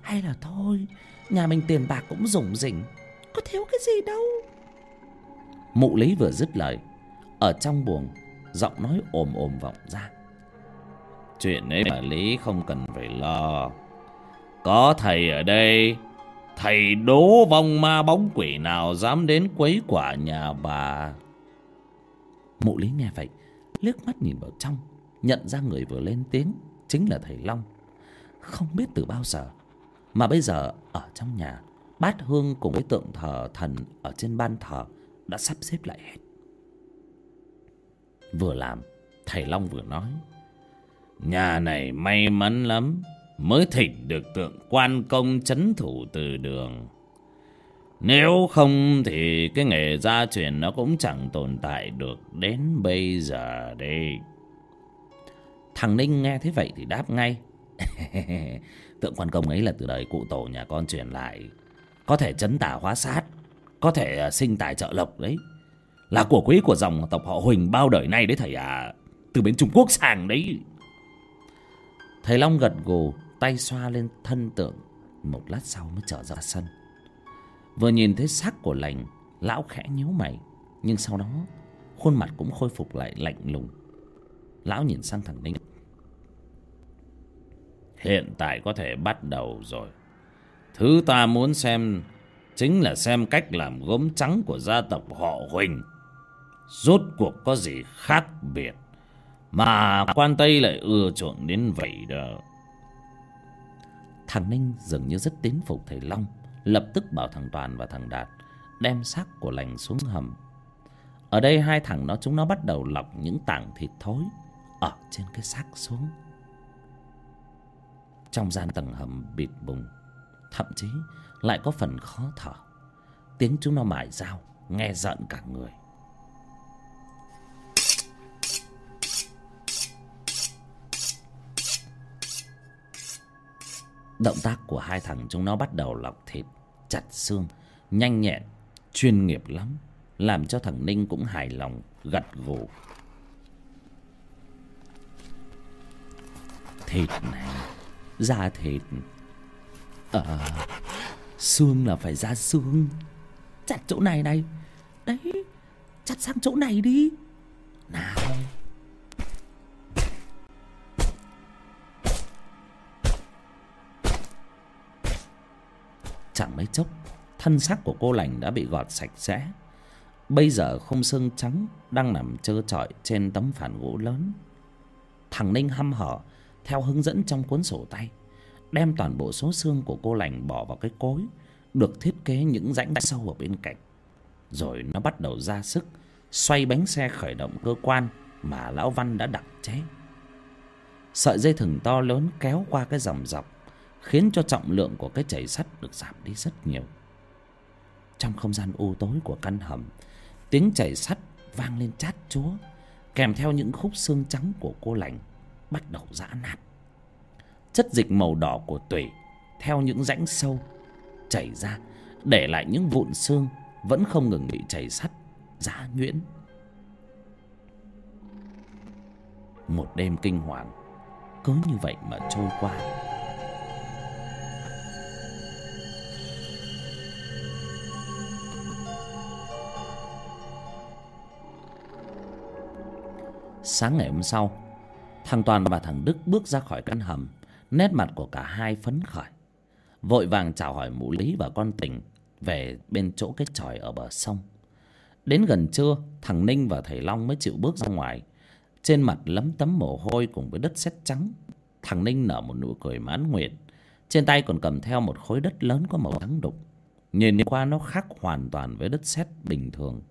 hay là thôi nhà mình tiền bạc cũng rủng rỉnh. Có thiếu cái gì đâu. Mụ lý vừa dứt lời ở trong buồng giọng nói ồm ồm vọng ra. Chuyện ấy mà lý không cần phải lo. Có thầy ở đây thầy đố vong ma bóng quỷ nào dám đến quấy quả nhà bà? Mụ lý nghe vậy liếc mắt nhìn vào trong, nhận ra người vừa lên tiếng chính là thầy long. Không biết từ bao giờ, mà bây giờ ở trong nhà, bát hương cùng với tượng thờ thần ở trên ban thờ đã sắp xếp lại hết. Vừa làm, thầy long vừa nói, nhà này may mắn lắm, mới thỉnh được tượng quan công chấn thủ từ đường nếu không thì cái nghề gia truyền nó cũng chẳng tồn tại được đến bây giờ đây. Thằng ninh nghe thế vậy thì đáp ngay. (laughs) Tượng quan công ấy là từ đời cụ tổ nhà con truyền lại. Có thể chấn tà hóa sát, có thể à, sinh tài trợ lộc đấy. Là của quý của dòng tộc họ huỳnh bao đời nay đấy thầy à từ bên trung quốc sang đấy. Thầy long gật gù, tay xoa lên thân tượng. Một lát sau mới trở ra sân vừa nhìn thấy xác của lành, lão khẽ nhíu mày, nhưng sau đó, khuôn mặt cũng khôi phục lại lạnh lùng. Lão nhìn sang thằng ninh. Hiện tại có thể bắt đầu rồi. Thứ ta muốn xem chính là xem cách làm gốm trắng của gia tộc họ huỳnh. Rốt cuộc có gì khác biệt mà quan tây lại ưa chuộng đến vậy đó? Thằng ninh dường như rất tín phục thầy long lập tức bảo thằng toàn và thằng đạt đem xác của lành xuống hầm. Ở đây hai thằng nó, chúng nó bắt đầu lọc những tảng thịt thối ở trên cái xác xuống. Trong gian tầng hầm bịt bùng, thậm chí lại có phần khó thở. Tiếng chúng nó mải dao, nghe giận cả người. Động tác của hai thằng chúng nó bắt đầu lọc thịt, chặt xương, nhanh nhẹn, chuyên nghiệp lắm, làm cho thằng ninh cũng hài lòng, gật gù. Thịt này, da thịt. Ờ xương là phải ra xương. Chặt chỗ này này. Đấy, chặt sang chỗ này đi. Nào. Chẳng mấy chốc, thân xác của cô lành đã bị gọt sạch sẽ. Bây giờ không xương trắng đang nằm trơ trọi trên tấm phản gỗ lớn. Thằng ninh hăm hở, theo hướng dẫn trong cuốn sổ tay, đem toàn bộ số xương của cô lành bỏ vào cái cối, được thiết kế những rãnh sâu ở bên cạnh. Rồi nó bắt đầu ra sức, xoay bánh xe khởi động cơ quan mà lão văn đã đặt chế. Sợi dây thừng to lớn kéo qua cái dòng dọc khiến cho trọng lượng của cái chảy sắt được giảm đi rất nhiều. Trong không gian u tối của căn hầm, tiếng chảy sắt vang lên chát chúa, kèm theo những khúc xương trắng của cô lành bắt đầu giã nát. Chất dịch màu đỏ của tủy theo những rãnh sâu chảy ra, để lại những vụn xương vẫn không ngừng bị chảy sắt, giã nhuyễn. Một đêm kinh hoàng cứ như vậy mà trôi qua. Sáng ngày hôm sau, thằng toàn và thằng đức bước ra khỏi căn hầm, nét mặt của cả hai phấn khởi. Vội vàng chào hỏi mụ lý và con tình về bên chỗ cái tròi ở bờ sông. Đến gần trưa, thằng ninh và thầy long mới chịu bước ra ngoài. Trên mặt lấm tấm mồ hôi cùng với đất sét trắng. Thằng ninh nở một nụ cười mãn nguyện. Trên tay còn cầm theo một khối đất lớn có màu trắng đục. Nhìn qua nó khác hoàn toàn với đất sét bình thường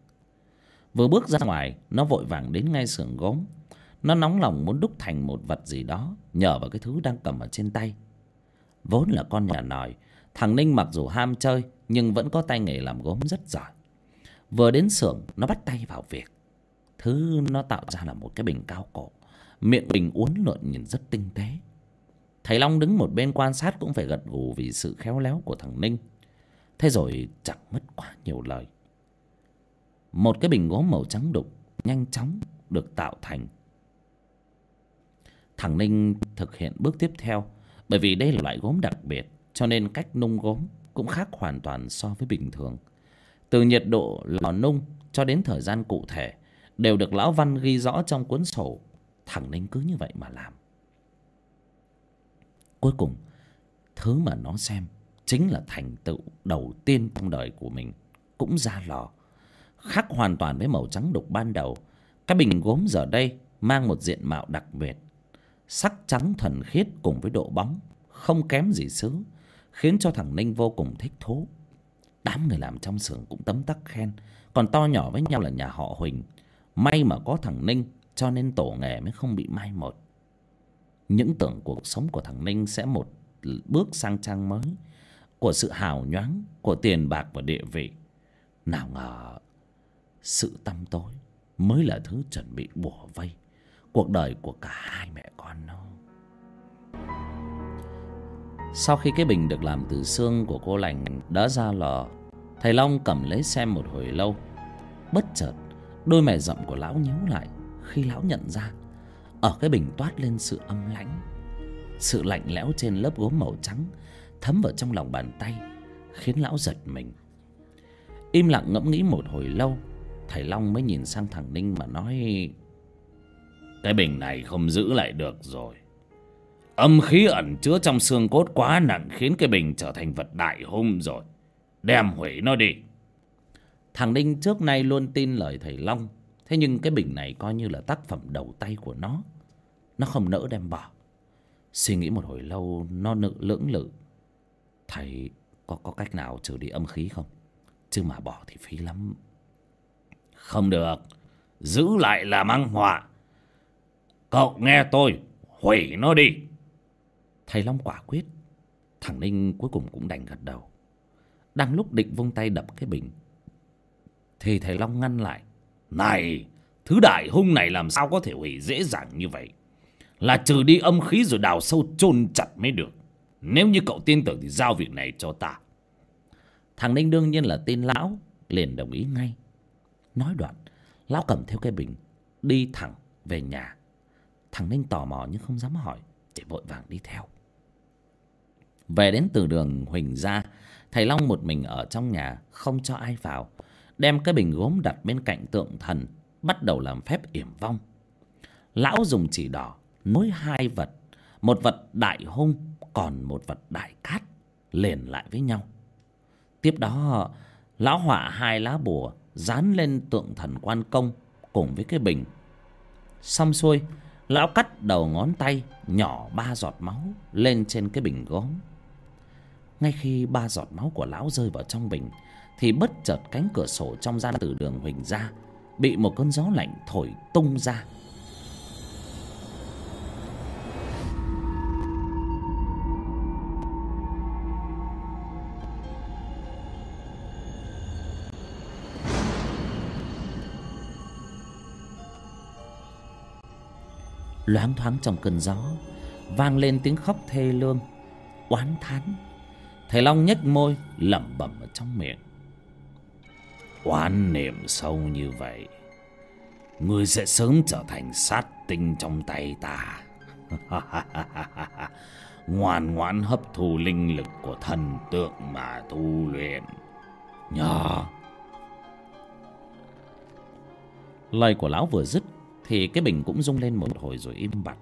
vừa bước ra ngoài, nó vội vàng đến ngay xưởng gốm. Nó nóng lòng muốn đúc thành một vật gì đó, nhờ vào cái thứ đang cầm ở trên tay. Vốn là con nhà nòi, thằng ninh mặc dù ham chơi, nhưng vẫn có tay nghề làm gốm rất giỏi. Vừa đến xưởng, nó bắt tay vào việc. Thứ nó tạo ra là một cái bình cao cổ, miệng bình uốn lượn nhìn rất tinh tế. Thầy long đứng một bên quan sát cũng phải gật gù vì sự khéo léo của thằng ninh. Thế rồi chẳng mất quá nhiều lời một cái bình gốm màu trắng đục nhanh chóng được tạo thành. Thằng ninh thực hiện bước tiếp theo, bởi vì đây là loại gốm đặc biệt, cho nên cách nung gốm cũng khác hoàn toàn so với bình thường. Từ nhiệt độ lò nung cho đến thời gian cụ thể đều được lão văn ghi rõ trong cuốn sổ. Thằng ninh cứ như vậy mà làm. Cuối cùng, thứ mà nó xem chính là thành tựu đầu tiên trong đời của mình cũng ra lò khác hoàn toàn với màu trắng đục ban đầu. Cái bình gốm giờ đây mang một diện mạo đặc biệt. Sắc trắng thuần khiết cùng với độ bóng, không kém gì sứ khiến cho thằng ninh vô cùng thích thú. Đám người làm trong xưởng cũng tấm tắc khen, còn to nhỏ với nhau là nhà họ huỳnh. May mà có thằng ninh, cho nên tổ nghề mới không bị mai một. Những tưởng cuộc sống của thằng ninh sẽ một bước sang trang mới, của sự hào nhoáng, của tiền bạc và địa vị. Nào ngờ sự tăm tối mới là thứ chuẩn bị bủa vây. Cuộc đời của cả hai mẹ con nó. Sau khi cái bình được làm từ xương của cô lành đã ra lò, thầy long cầm lấy xem một hồi lâu. Bất chợt, đôi mày rậm của lão nhíu lại khi lão nhận ra. Ở cái bình toát lên sự âm lãnh, sự lạnh lẽo trên lớp gốm màu trắng thấm vào trong lòng bàn tay, khiến lão giật mình. Im lặng ngẫm nghĩ một hồi lâu thầy long mới nhìn sang thằng ninh mà nói, cái bình này không giữ lại được rồi. Âm khí ẩn chứa trong xương cốt quá nặng khiến cái bình trở thành vật đại hung rồi. Đem hủy nó đi. Thằng ninh trước nay luôn tin lời thầy long, thế nhưng cái bình này coi như là tác phẩm đầu tay của nó. Nó không nỡ đem bỏ suy nghĩ một hồi lâu, nó nự lưỡng lự. Thầy, có có cách nào trừ đi âm khí không? Chứ mà bỏ thì phí lắm không được. Giữ lại là mang họa. Cậu nghe tôi, hủy nó đi. Thầy long quả quyết. Thằng ninh cuối cùng cũng đành gật đầu. Đang lúc định vung tay đập cái bình, thì thầy long ngăn lại. Này, thứ đại hung này làm sao có thể hủy dễ dàng như vậy? Là trừ đi âm khí rồi đào sâu chôn chặt mới được. Nếu như cậu tin tưởng thì giao việc này cho ta. Thằng ninh đương nhiên là tin lão, liền đồng ý ngay nói đoạn, lão cầm theo cái bình, đi thẳng về nhà. Thằng ninh tò mò nhưng không dám hỏi, chỉ vội vàng đi theo. Về đến từ đường huỳnh ra thầy long một mình ở trong nhà, không cho ai vào. Đem cái bình gốm đặt bên cạnh tượng thần, bắt đầu làm phép yểm vong. Lão dùng chỉ đỏ, nối hai vật. Một vật đại hung, còn một vật đại cát, liền lại với nhau. Tiếp đó, lão họa hai lá bùa dán lên tượng thần quan công cùng với cái bình. Xong xuôi, lão cắt đầu ngón tay nhỏ ba giọt máu lên trên cái bình gốm. Ngay khi ba giọt máu của lão rơi vào trong bình, thì bất chợt cánh cửa sổ trong gian từ đường huỳnh ra bị một cơn gió lạnh thổi tung ra. Loáng thoáng trong cơn gió, vang lên tiếng khóc thê lương, oán thán. Thầy long nhếch môi, lẩm bẩm ở trong miệng. Oán niệm sâu như vậy ngươi sẽ sớm trở thành sát tinh trong tay ta. (laughs) Ngoan ngoãn hấp thu linh lực của thần tượng mà tu luyện. Nhờ. Lời của lão vừa dứt thì cái bình cũng rung lên một hồi rồi im bặt.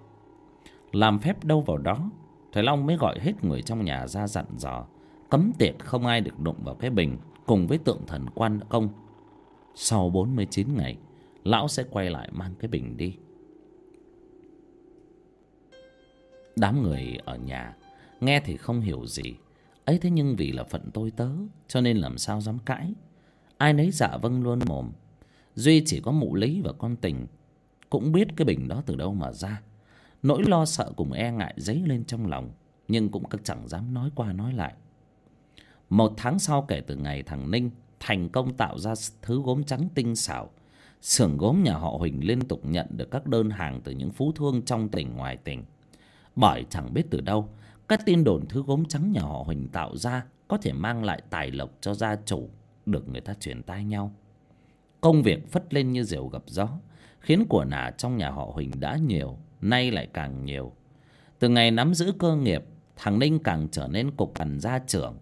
Làm phép đâu vào đó, thầy long mới gọi hết người trong nhà ra dặn dò, cấm tiệt không ai được đụng vào cái bình cùng với tượng thần quan công. Sau bốn mươi chín ngày, lão sẽ quay lại mang cái bình đi. Đám người ở nhà nghe thì không hiểu gì. Ấy thế nhưng vì là phận tôi tớ, cho nên làm sao dám cãi? Ai nấy dạ vâng luôn mồm. Duy chỉ có mụ lý và con tình cũng biết cái bình đó từ đâu mà ra. Nỗi lo sợ cùng e ngại dấy lên trong lòng, nhưng cũng chẳng dám nói qua nói lại. Một tháng sau kể từ ngày thằng ninh thành công tạo ra thứ gốm trắng tinh xảo, xưởng gốm nhà họ huỳnh liên tục nhận được các đơn hàng từ những phú thương trong tỉnh ngoài tỉnh. Bởi chẳng biết từ đâu, các tin đồn thứ gốm trắng nhà họ huỳnh tạo ra có thể mang lại tài lộc cho gia chủ, được người ta truyền tai nhau. Công việc phất lên như diều gặp gió khiến của nả trong nhà họ huỳnh đã nhiều, nay lại càng nhiều. Từ ngày nắm giữ cơ nghiệp, thằng ninh càng trở nên cục cằn gia trưởng.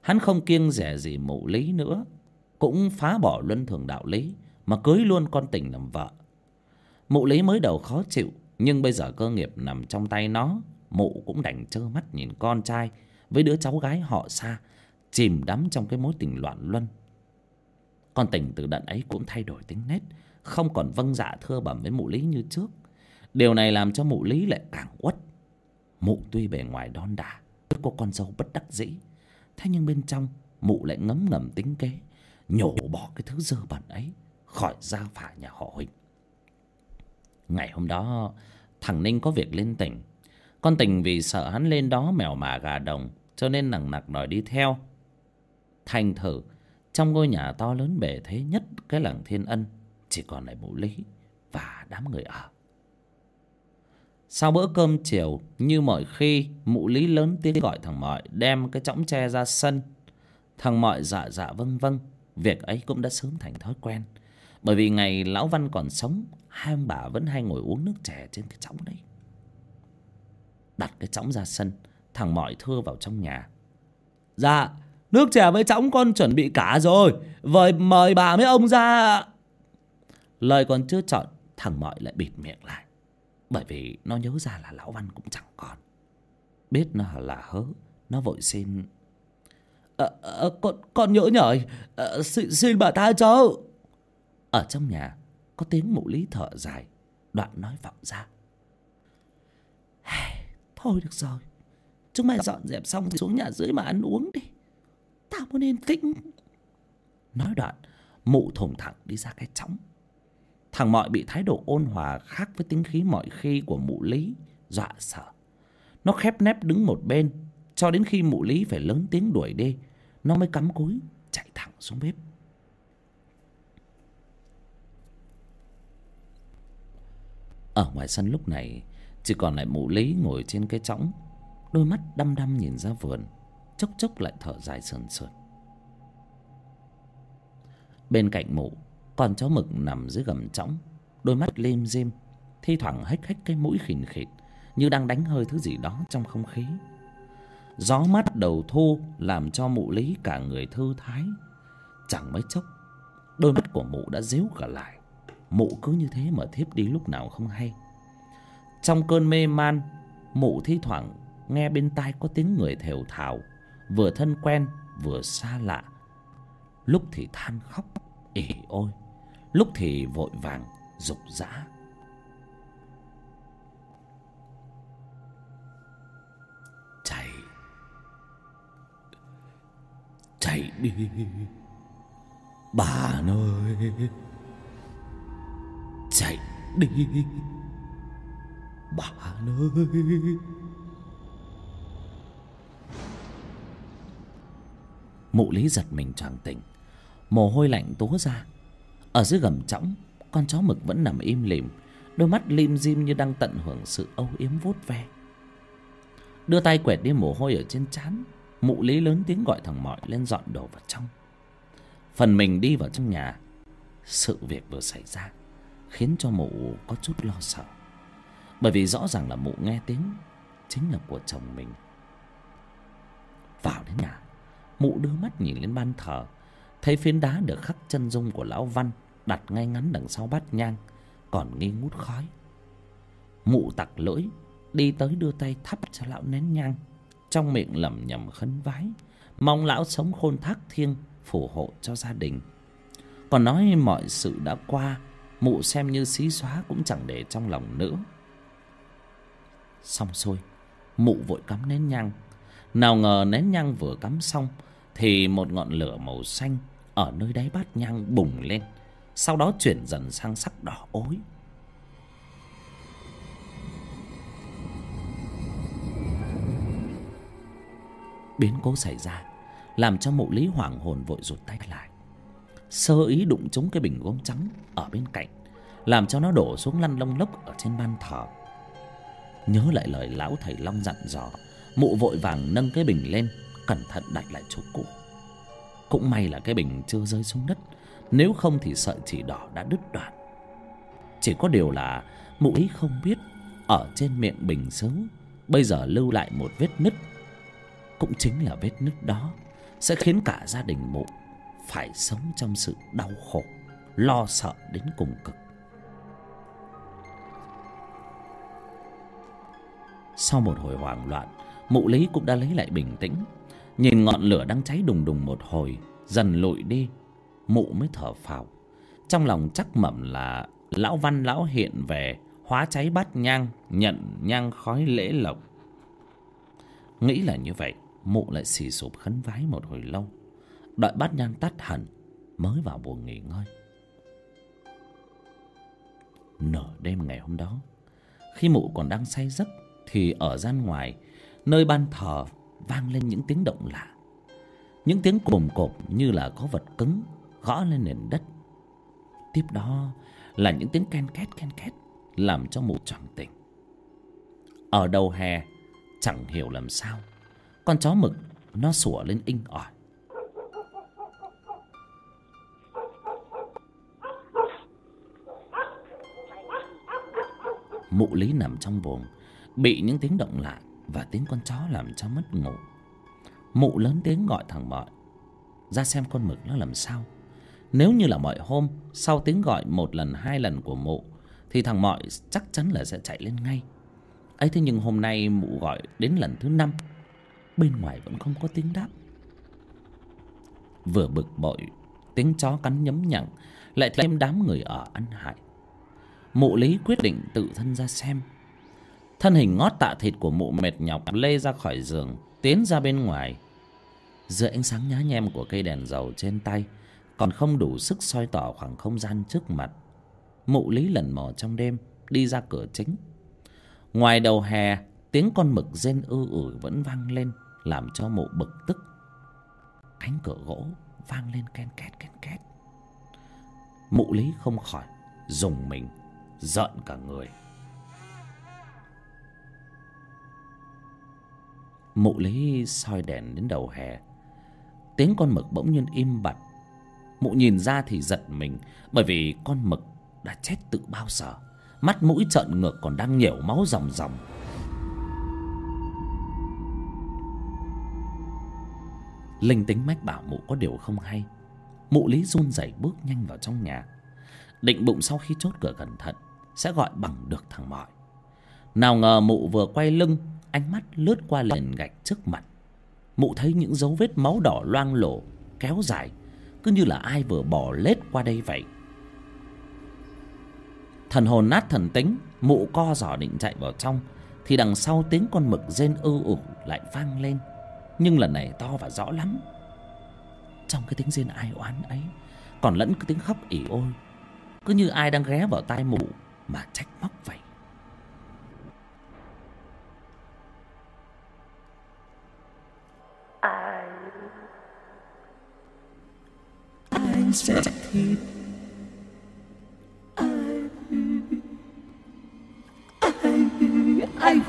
Hắn không kiêng rẻ gì mụ lý nữa, cũng phá bỏ luân thường đạo lý mà cưới luôn con tình làm vợ. Mụ lý mới đầu khó chịu, nhưng bây giờ cơ nghiệp nằm trong tay nó, mụ cũng đành trơ mắt nhìn con trai với đứa cháu gái họ xa chìm đắm trong cái mối tình loạn luân. Con tình từ đận ấy cũng thay đổi tính nết không còn vâng dạ thưa bẩm với mụ lý như trước. Điều này làm cho mụ lý lại càng uất. Mụ tuy bề ngoài đon đả cô con dâu bất đắc dĩ. Thế nhưng bên trong, mụ lại ngấm ngầm tính kế, nhổ bỏ cái thứ dơ bẩn ấy khỏi gia phả nhà họ huỳnh. Ngày hôm đó, thằng ninh có việc lên tỉnh. Con tình vì sợ hắn lên đó mèo mà gà đồng, cho nên nằng nặc đòi đi theo. Thành thử, trong ngôi nhà to lớn bề thế nhất cái làng thiên ân chỉ còn lại mụ lý và đám người ở. Sau bữa cơm chiều, như mọi khi, mụ lý lớn tiếng gọi thằng mọi đem cái chõng tre ra sân. Thằng mọi dạ dạ vâng vâng việc ấy cũng đã sớm thành thói quen. Bởi vì ngày lão văn còn sống, hai ông bà vẫn hay ngồi uống nước chè trên cái chõng đấy. Đặt cái chõng ra sân, thằng mọi thưa vào trong nhà. Dạ nước chè với chõng con chuẩn bị cả rồi, vời mời bà mấy ông ra lời còn chưa chọn thằng mọi lại bịt miệng lại. Bởi vì nó nhớ ra là lão văn cũng chẳng còn. Biết nó là hớ nó vội xin à, à, con con nhỡ nhở à, xin, xin bà tha cho. Ở trong nhà có tiếng mụ lý thở dài đoạn nói vọng ra. Thôi được rồi chúng mày dọn dẹp xong thì xuống nhà dưới mà ăn uống đi. Tao muốn yên tĩnh. Nói đoạn mụ thùng thẳng đi ra cái chóng thằng mọi bị thái độ ôn hòa khác với tính khí mọi khi của mụ lý, dọa sợ. Nó khép nép đứng một bên, cho đến khi mụ lý phải lớn tiếng đuổi đi, nó mới cắm cúi, chạy thẳng xuống bếp. Ở ngoài sân lúc này, chỉ còn lại mụ lý ngồi trên cái chõng đôi mắt đăm đăm nhìn ra vườn, chốc chốc lại thở dài sườn sườn. Bên cạnh mụ con chó mực nằm dưới gầm trống, đôi mắt lim dim thi thoảng hếch hếch cái mũi khìn khịt, như đang đánh hơi thứ gì đó trong không khí. Gió mát đầu thu làm cho mụ lý cả người thư thái. Chẳng mấy chốc, đôi mắt của mụ đã díu cả lại. Mụ cứ như thế mà thiếp đi lúc nào không hay. Trong cơn mê man, mụ thi thoảng nghe bên tai có tiếng người thều thào, vừa thân quen, vừa xa lạ. Lúc thì than khóc ỉ ôi lúc thì vội vàng rục rã. Chạy. Chạy đi. Bà ơi chạy đi. Bà ơi mụ lý giật mình choàng tỉnh. Mồ hôi lạnh túa ra ở dưới gầm chõng con chó mực vẫn nằm im lìm. Đôi mắt lim dim như đang tận hưởng sự âu yếm vuốt ve. Đưa tay quẹt đi mồ hôi ở trên trán, mụ lý lớn tiếng gọi thằng mọi lên dọn đồ vào trong. Phần mình đi vào trong nhà. Sự việc vừa xảy ra khiến cho mụ có chút lo sợ. Bởi vì rõ ràng là mụ nghe tiếng chính là của chồng mình. Vào đến nhà, mụ đưa mắt nhìn lên ban thờ thấy phiến đá được khắc chân dung của lão văn đặt ngay ngắn đằng sau bát nhang, còn nghi ngút khói. Mụ tặc lưỡi đi tới đưa tay thắp cho lão nén nhang, trong miệng lẩm nhẩm khấn vái, mong lão sống khôn thác thiêng phù hộ cho gia đình. Còn nói mọi sự đã qua, mụ xem như xí xóa cũng chẳng để trong lòng nữa xong xuôi, mụ vội cắm nén nhang. Nào ngờ nén nhang vừa cắm xong thì một ngọn lửa màu xanh ở nơi đáy bát nhang bùng lên, sau đó chuyển dần sang sắc đỏ ối. Biến cố xảy ra, làm cho mụ lý hoảng hồn vội rụt tay lại. Sơ ý đụng trúng cái bình gốm trắng ở bên cạnh, làm cho nó đổ xuống lăn lông lốc ở trên ban thờ. Nhớ lại lời lão thầy long dặn dò, mụ vội vàng nâng cái bình lên cẩn thận đặt lại chỗ cũ. Cũng may là cái bình chưa rơi xuống đất. Nếu không thì sợi chỉ đỏ đã đứt đoạn. Chỉ có điều là mụ ấy không biết ở trên miệng bình xứ bây giờ lưu lại một vết nứt. Cũng chính là vết nứt đó sẽ khiến cả gia đình mụ phải sống trong sự đau khổ, lo sợ đến cùng cực. Sau một hồi hoảng loạn, mụ lý cũng đã lấy lại bình tĩnh nhìn ngọn lửa đang cháy đùng đùng một hồi, dần lụi đi, mụ mới thở phào. Trong lòng chắc mẩm là lão văn lão hiện về, hóa cháy bát nhang, nhận nhang khói lễ lộc. Nghĩ là như vậy, mụ lại xì sụp khấn vái một hồi lâu. Đợi bát nhang tắt hẳn, mới vào buồng nghỉ ngơi. Nửa đêm ngày hôm đó, khi mụ còn đang say giấc, thì ở gian ngoài, nơi ban thờ vang lên những tiếng động lạ. Những tiếng cồm cộp như là có vật cứng gõ lên nền đất. Tiếp đó là những tiếng ken két ken két làm cho mụ choàng tỉnh. Ở đầu hè, chẳng hiểu làm sao, con chó mực nó sủa lên inh ỏi. Mụ lý nằm trong buồng, bị những tiếng động lạ và tiếng con chó làm cho mất ngủ. Mụ lớn tiếng gọi thằng mọi ra xem con mực nó làm sao. Nếu như là mọi hôm, sau tiếng gọi một lần, hai lần của mụ, thì thằng mọi chắc chắn là sẽ chạy lên ngay. Ấy thế nhưng hôm nay mụ gọi đến lần thứ năm, bên ngoài vẫn không có tiếng đáp. Vừa bực bội, tiếng chó cắn nhấm nhặng lại thêm đám người ở ăn hại. Mụ lý quyết định tự thân ra xem thân hình ngót tạ thịt của mụ mệt nhọc lê ra khỏi giường, tiến ra bên ngoài. Dưới ánh sáng nhá nhem của cây đèn dầu trên tay, còn không đủ sức soi tỏ khoảng không gian trước mặt, mụ lý lần mò trong đêm, đi ra cửa chính. Ngoài đầu hè, tiếng con mực rên ư ử vẫn vang lên, làm cho mụ bực tức. Cánh cửa gỗ vang lên ken két ken két. Mụ lý không khỏi dùng mình, giận cả người. Mụ lấy soi đèn đến đầu hè. Tiếng con mực bỗng nhiên im bặt. Mụ nhìn ra thì giật mình, bởi vì con mực đã chết từ bao giờ. Mắt mũi trợn ngược còn đang nhiều máu ròng ròng. Linh tính mách bảo mụ có điều không hay. Mụ lý run rẩy bước nhanh vào trong nhà. Định bụng sau khi chốt cửa cẩn thận, sẽ gọi bằng được thằng mọi. Nào ngờ mụ vừa quay lưng ánh mắt lướt qua nền gạch trước mặt. Mụ thấy những dấu vết máu đỏ loang lổ, kéo dài, cứ như là ai vừa bỏ lết qua đây vậy. Thần hồn nát thần tính, mụ co giỏ định chạy vào trong, thì đằng sau tiếng con mực rên ư ủ lại vang lên. Nhưng lần này to và rõ lắm. Trong cái tiếng rên ai oán ấy, còn lẫn cái tiếng khóc ỉ ôi. Cứ như ai đang ghé vào tai mụ mà trách móc vậy. Anh sẽ thịt anh anh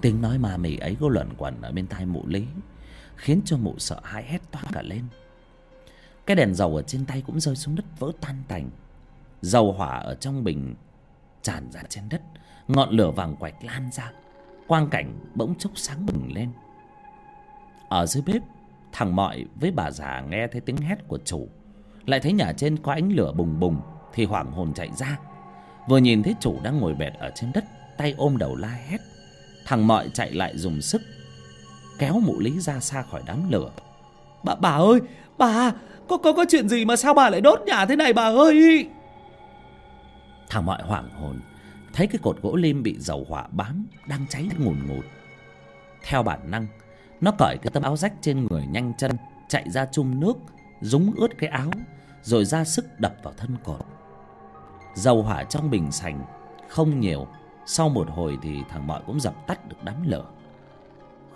tiếng nói mà mị ấy có luẩn quẩn ở bên tai mụ lý, khiến cho mụ sợ hãi hét toáng cả lên. Cái đèn dầu ở trên tay cũng rơi xuống đất vỡ tan tành dầu hỏa ở trong bình tràn ra trên đất, ngọn lửa vàng quạch lan ra. Quang cảnh bỗng chốc sáng bừng lên. Ở dưới bếp, thằng mọi với bà già nghe thấy tiếng hét của chủ, lại thấy nhà trên có ánh lửa bùng bùng thì hoảng hồn chạy ra. Vừa nhìn thấy chủ đang ngồi bệt ở trên đất, tay ôm đầu la hét. Thằng mọi chạy lại dùng sức, kéo mụ lý ra xa khỏi đám lửa. Bà bà ơi, bà, có có có chuyện gì mà sao bà lại đốt nhà thế này, bà ơi? Thằng mọi hoảng hồn, thấy cái cột gỗ lim bị dầu hỏa bám đang cháy ngùn ngụt. Theo bản năng, nó cởi cái tấm áo rách trên người nhanh chân chạy ra chung nước, rúng ướt cái áo, rồi ra sức đập vào thân cột. Dầu hỏa trong bình sành không nhiều, sau một hồi thì thằng mọi cũng dập tắt được đám lửa.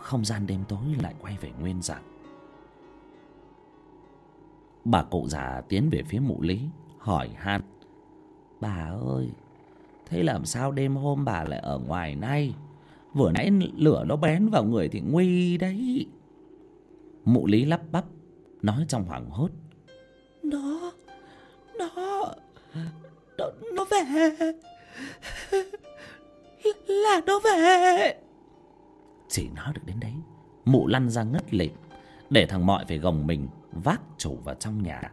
Không gian đêm tối lại quay về nguyên dạng. Bà cụ già tiến về phía mụ lý, hỏi han bà ơi thế làm sao đêm hôm bà lại ở ngoài nay? Vừa nãy lửa nó bén vào người thì nguy đấy. Mụ lý lắp bắp Nói trong hoảng hốt. Nó Nó Nó, nó về. (laughs) Là nó về. Chỉ nói được đến đấy Mụ lăn ra ngất lịm Để thằng mọi phải gồng mình Vác chủ vào trong nhà.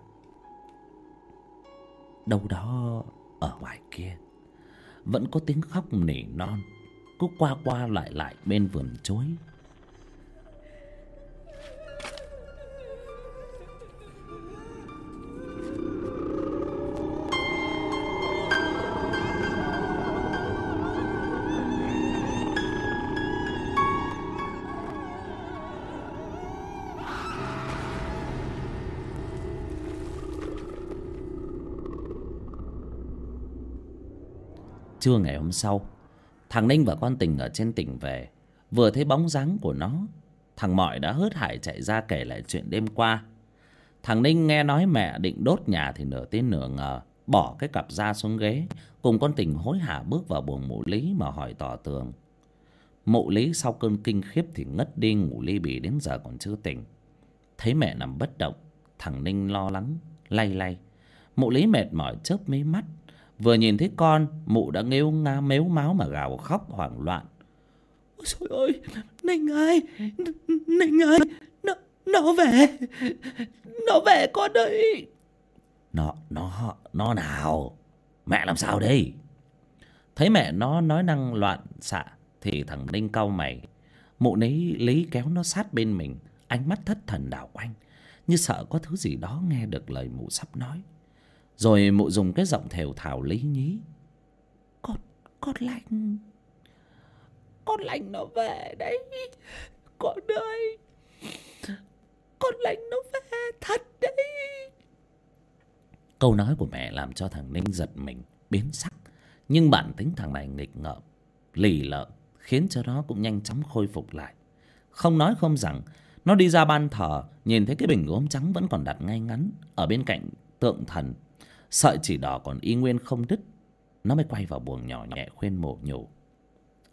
Đâu đó ở ngoài kia. Vẫn có tiếng khóc nỉ non. Cứ qua qua lại lại bên vườn chối trưa ngày hôm sau, thằng ninh và con tình ở trên tỉnh về, vừa thấy bóng dáng của nó, thằng mọi đã hớt hải chạy ra kể lại chuyện đêm qua. Thằng ninh nghe nói mẹ định đốt nhà thì nửa tin nửa ngờ, bỏ cái cặp ra xuống ghế, cùng con tình hối hả bước vào buồng mụ lý mà hỏi tỏ tường. Mụ lý sau cơn kinh khiếp thì ngất đi, ngủ ly bì đến giờ còn chưa tỉnh. Thấy mẹ nằm bất động, thằng ninh lo lắng, lay lay. Mụ lý mệt mỏi chớp mí mắt vừa nhìn thấy con mụ đã nghếu ngá mếu máu mà gào khóc hoảng loạn. Ôi trời ơi Ninh ơi Ninh ơi Nó, nó về Nó về con ơi. Nó nó nó nào? Mẹ làm sao đây? Thấy mẹ nó nói năng loạn xạ thì thằng ninh cau mày. Mụ nấy lý kéo nó sát bên mình. Ánh mắt thất thần đảo quanh như sợ có thứ gì đó nghe được lời mụ sắp nói rồi mụ dùng cái giọng thều thào lý nhí. Con, con lành. Con lành nó về đấy Con ơi. Con lành nó về thật đấy. Câu nói của mẹ làm cho thằng ninh giật mình biến sắc. Nhưng bản tính thằng này nghịch ngợm lì lợm khiến cho nó cũng nhanh chóng khôi phục lại. Không nói không rằng nó đi ra ban thờ nhìn thấy cái bình gốm trắng vẫn còn đặt ngay ngắn ở bên cạnh tượng thần sợi chỉ đỏ còn y nguyên không đứt. Nó mới quay vào buồng nhỏ nhẹ khuyên mộ nhủ.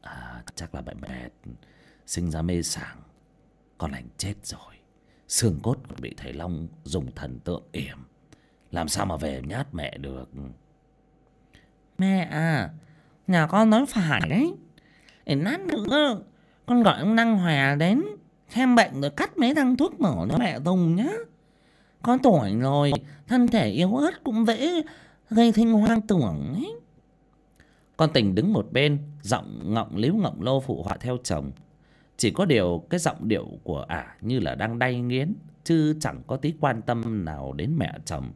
À chắc là bệnh mệt sinh ra mê sảng. Con lành chết rồi. Xương cốt còn bị thầy long dùng thần tượng yểm. Làm sao mà về nhát mẹ được? Mẹ à Nhà con nói phải đấy. Để nát nữa, Con gọi ông Năng Hòa đến, Xem bệnh rồi cắt mấy thằng thuốc mổ cho mẹ dùng nhá. Có tuổi rồi, Thân thể yếu ớt cũng dễ Gây thinh hoang tưởng ấy. Con tình đứng một bên, giọng ngọng líu ngọng lô phụ họa theo chồng. Chỉ có điều cái giọng điệu của ả như là đang đay nghiến, chứ chẳng có tí quan tâm nào đến mẹ chồng.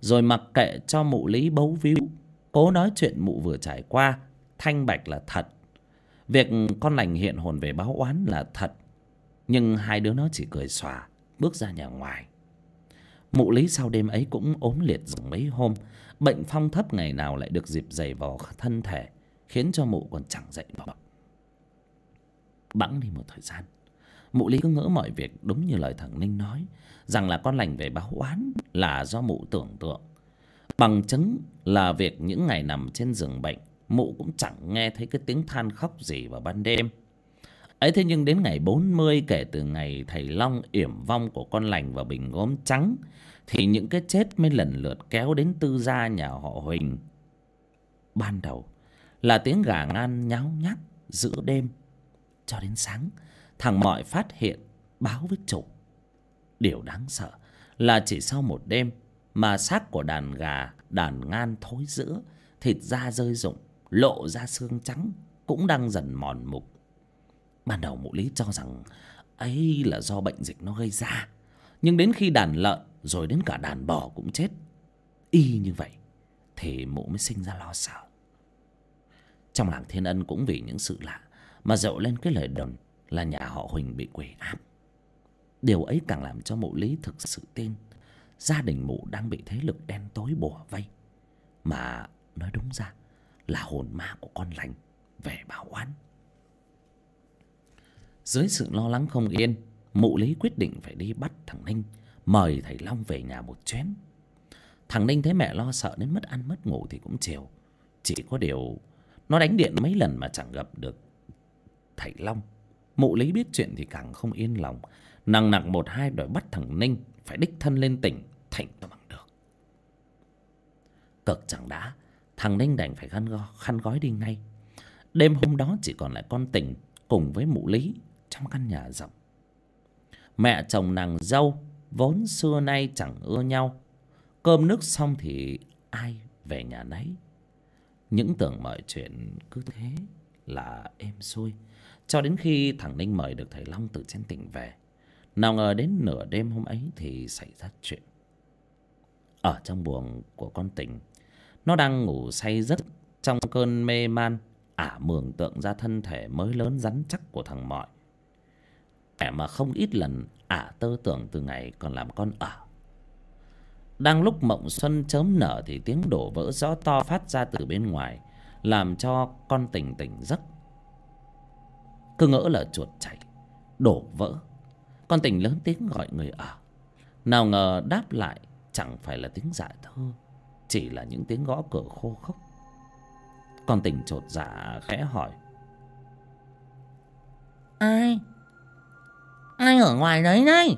Rồi mặc kệ cho mụ lý bấu víu, cố nói chuyện mụ vừa trải qua, thanh bạch là thật. Việc con lành hiện hồn về báo oán là thật, nhưng hai đứa nó chỉ cười xòa, bước ra nhà ngoài mụ lý sau đêm ấy cũng ốm liệt dùng mấy hôm. Bệnh phong thấp ngày nào lại được dịp dày vò thân thể, khiến cho mụ còn chẳng dậy nổi. Bẵng đi một thời gian, mụ lý cứ ngỡ mọi việc đúng như lời thằng ninh nói, rằng là con lành về báo oán là do mụ tưởng tượng. Bằng chứng là việc những ngày nằm trên giường bệnh, mụ cũng chẳng nghe thấy cái tiếng than khóc gì vào ban đêm ấy thế nhưng đến ngày bốn mươi, kể từ ngày thầy long yểm vong của con lành vào bình gốm trắng, thì những cái chết mới lần lượt kéo đến tư gia nhà họ huỳnh. Ban đầu là tiếng gà ngan nháo nhác giữa đêm cho đến sáng, thằng mọi phát hiện báo với chủ. Điều đáng sợ là chỉ sau một đêm mà xác của đàn gà, đàn ngan thối rữa thịt da rơi rụng, lộ ra xương trắng cũng đang dần mòn mục ban đầu mụ lý cho rằng ấy là do bệnh dịch nó gây ra. Nhưng đến khi đàn lợn, rồi đến cả đàn bò cũng chết, y như vậy thì mụ mới sinh ra lo sợ. Trong làng thiên ân cũng vì những sự lạ mà dậu lên cái lời đồn là nhà họ huỳnh bị quỷ ám. Điều ấy càng làm cho mụ lý thực sự tin gia đình mụ đang bị thế lực đen tối bủa vây. Mà nói đúng ra là hồn ma của con lành về báo oán dưới sự lo lắng không yên mụ lý quyết định phải đi bắt thằng ninh mời thầy long về nhà một chuyến. Thằng ninh thấy mẹ lo sợ đến mất ăn mất ngủ thì cũng chiều. Chỉ có điều nó đánh điện mấy lần mà chẳng gặp được thầy long. Mụ lý biết chuyện thì càng không yên lòng. Nằng nặc một hai đòi bắt thằng ninh phải đích thân lên tỉnh thành cho bằng được. Cực chẳng đã thằng ninh đành phải khăn, go, khăn gói đi ngay. Đêm hôm đó chỉ còn lại con tỉnh cùng với mụ lý trong căn nhà rộng. Mẹ chồng nàng dâu vốn xưa nay chẳng ưa nhau. Cơm nước xong thì ai về nhà nấy. Những tưởng mọi chuyện cứ thế là êm xuôi. Cho đến khi thằng ninh mời được thầy long từ trên tỉnh về, nào ngờ đến nửa đêm hôm ấy thì xảy ra chuyện. Ở trong buồng của con tình nó đang ngủ say giấc trong cơn mê man, ả mường tượng ra thân thể mới lớn rắn chắc của thằng mọi mẹ mà không ít lần ả tơ tưởng từ ngày còn làm con ở. Đang lúc mộng xuân chớm nở thì tiếng đổ vỡ gió to phát ra từ bên ngoài, làm cho con tỉnh tỉnh giấc. Cứ ngỡ là chuột chạy, đổ vỡ. Con tỉnh lớn tiếng gọi người ở. Nào ngờ đáp lại chẳng phải là tiếng dạ thơ, chỉ là những tiếng gõ cửa khô khốc. Con tỉnh chột dạ khẽ hỏi. Ai? Ai ở ngoài đấy đây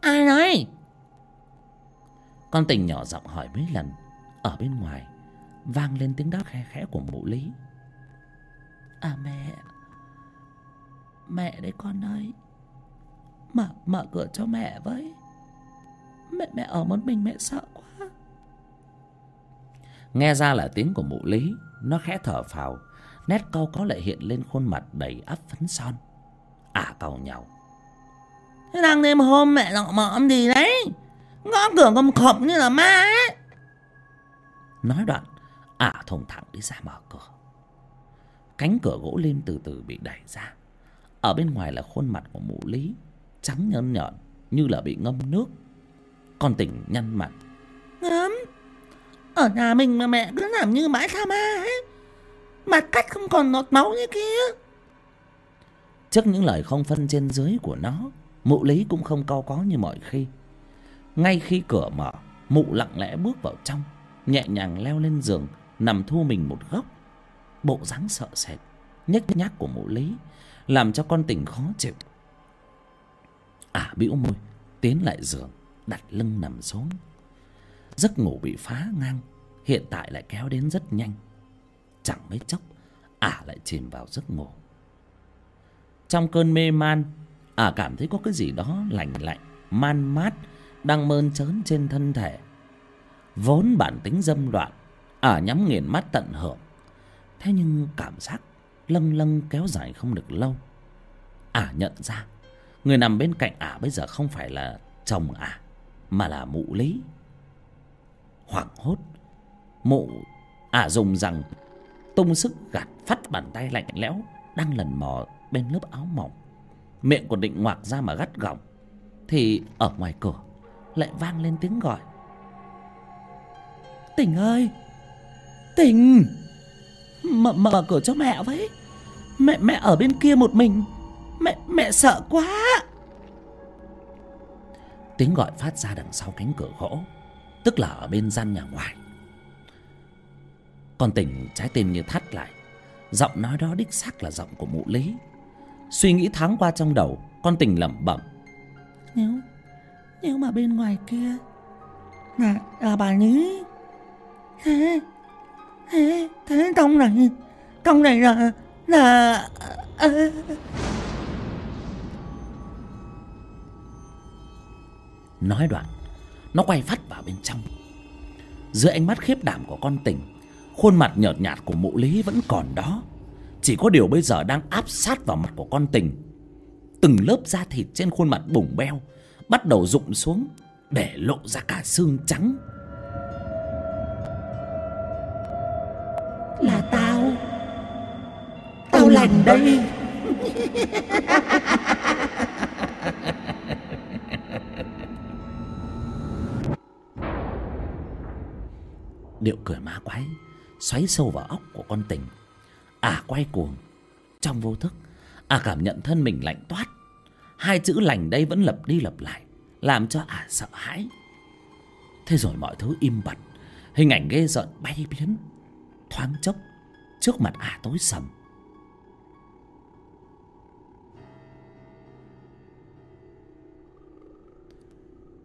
ai đấy? Con tình nhỏ giọng hỏi mấy lần. Ở bên ngoài vang lên tiếng đáp khe khẽ của mụ lý. À mẹ. Mẹ đấy con ơi. Mở mở cửa cho mẹ với. Mẹ mẹ ở một mình mẹ sợ quá. Nghe ra là tiếng của mụ lý nó khẽ thở phào. Nét cau có lại hiện lên khuôn mặt đầy ắp phấn son ả à, cau nhau. Thế đang đêm hôm mẹ lọ mõm gì đấy. Ngõ cửa cầm khộp như là ma ấy. Nói đoạn ả à, thùng thẳng đi ra mở cửa. Cánh cửa gỗ lim từ từ bị đẩy ra. Ở bên ngoài là khuôn mặt của mụ lý trắng nhơn nhợn như là bị ngâm nước. Con tỉnh nhăn mặt. Ngấm. Ở nhà mình mà mẹ cứ làm như mãi tha ma ấy. Mặt cách không còn nọt máu như kia trước những lời không phân trên dưới của nó mụ lý cũng không cau có như mọi khi. Ngay khi cửa mở mụ lặng lẽ bước vào trong nhẹ nhàng leo lên giường nằm thu mình một góc. Bộ dáng sợ sệt nhếch nhác của mụ lý làm cho con tình khó chịu. Ả à, bĩu môi tiến lại giường đặt lưng nằm xuống. Giấc ngủ bị phá ngang hiện tại lại kéo đến rất nhanh. Chẳng mấy chốc ả à lại chìm vào giấc ngủ trong cơn mê man, ả à cảm thấy có cái gì đó lành lạnh, man mát, đang mơn trớn trên thân thể. Vốn bản tính dâm loạn, ả à nhắm nghiền mắt tận hưởng. Thế nhưng cảm giác lâng lâng kéo dài không được lâu. Ả à nhận ra, người nằm bên cạnh ả bây giờ không phải là chồng ả, mà là mụ lý. Hoảng hốt, mụ, ả dùng rằng tung sức gạt phát bàn tay lạnh lẽo đang lần mò bên lớp áo mỏng. Miệng còn định ngoạc ra mà gắt gỏng. Thì ở ngoài cửa, lại vang lên tiếng gọi. Tình ơi! Tình! Mở mở cửa cho mẹ với. Mẹ mẹ ở bên kia một mình. Mẹ mẹ sợ quá. Tiếng gọi phát ra đằng sau cánh cửa gỗ, tức là ở bên gian nhà ngoài con tỉnh trái tim như thắt lại. Giọng nói đó đích xác là giọng của mụ lý suy nghĩ thoáng qua trong đầu con tình lẩm bẩm. Nếu nếu mà bên ngoài kia là là bà nhí thế thế thế trong này trong này là là à... nói đoạn nó quay phát vào bên trong. Dưới ánh mắt khiếp đảm của con tình khuôn mặt nhợt nhạt của mụ lý vẫn còn đó chỉ có điều bây giờ đang áp sát vào mặt của con tình. Từng lớp da thịt trên khuôn mặt bùng beo bắt đầu rụng xuống để lộ ra cả xương trắng. Là tao. Tao lành đây. Điệu cười ma quái xoáy sâu vào óc của con tình à quay cuồng. Trong vô thức à cảm nhận thân mình lạnh toát. Hai chữ lành đây vẫn lặp đi lặp lại, làm cho ả à sợ hãi. Thế rồi mọi thứ im bặt, hình ảnh ghê rợn bay biến, thoáng chốc, trước mặt ả à tối sầm.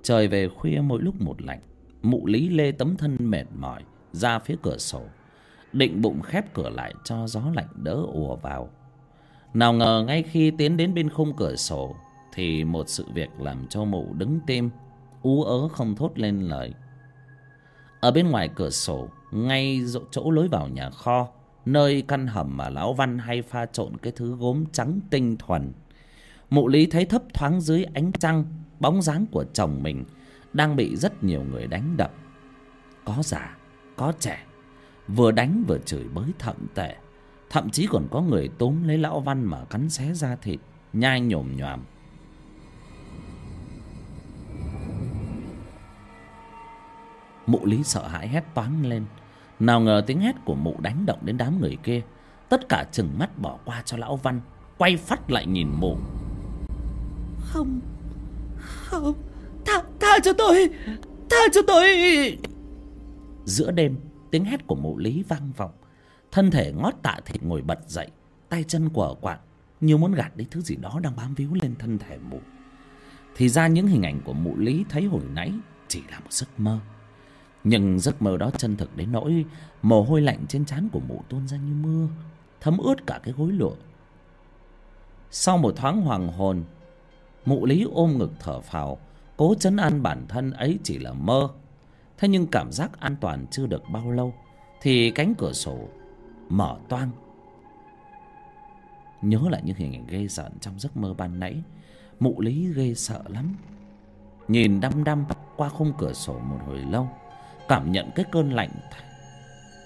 Trời về khuya mỗi lúc một lạnh, mụ lý lê tấm thân mệt mỏi, ra phía cửa sổ định bụng khép cửa lại cho gió lạnh đỡ ùa vào. Nào ngờ ngay khi tiến đến bên khung cửa sổ, thì một sự việc làm cho mụ đứng tim, ú ớ không thốt lên lời. Ở bên ngoài cửa sổ, ngay chỗ lối vào nhà kho, nơi căn hầm mà lão văn hay pha trộn cái thứ gốm trắng tinh thuần. Mụ lý thấy thấp thoáng dưới ánh trăng, bóng dáng của chồng mình đang bị rất nhiều người đánh đập. Có già, có trẻ vừa đánh vừa chửi bới thậm tệ. Thậm chí còn có người túm lấy lão văn mà cắn xé da thịt nhai nhổm nhoàm mụ lý sợ hãi hét toáng lên. Nào ngờ tiếng hét của mụ đánh động đến đám người kia. Tất cả chừng mắt bỏ qua cho lão văn quay phát lại nhìn mụ. Không không tha tha cho tôi tha cho tôi. Giữa đêm tiếng hét của mụ lý vang vọng. Thân thể ngót tạ thịt ngồi bật dậy, tay chân quở quạng, như muốn gạt đi thứ gì đó đang bám víu lên thân thể mụ. Thì ra những hình ảnh của mụ lý thấy hồi nãy chỉ là một giấc mơ. Nhưng giấc mơ đó chân thực đến nỗi mồ hôi lạnh trên trán của mụ tuôn ra như mưa, thấm ướt cả cái gối lụa. Sau một thoáng hoàng hồn, mụ lý ôm ngực thở phào, cố chấn an bản thân ấy chỉ là mơ thế nhưng cảm giác an toàn chưa được bao lâu, thì cánh cửa sổ mở toang. Nhớ lại những hình ảnh ghê rợn trong giấc mơ ban nãy, mụ lý ghê sợ lắm. Nhìn đăm đăm qua khung cửa sổ một hồi lâu, cảm nhận cái cơn lạnh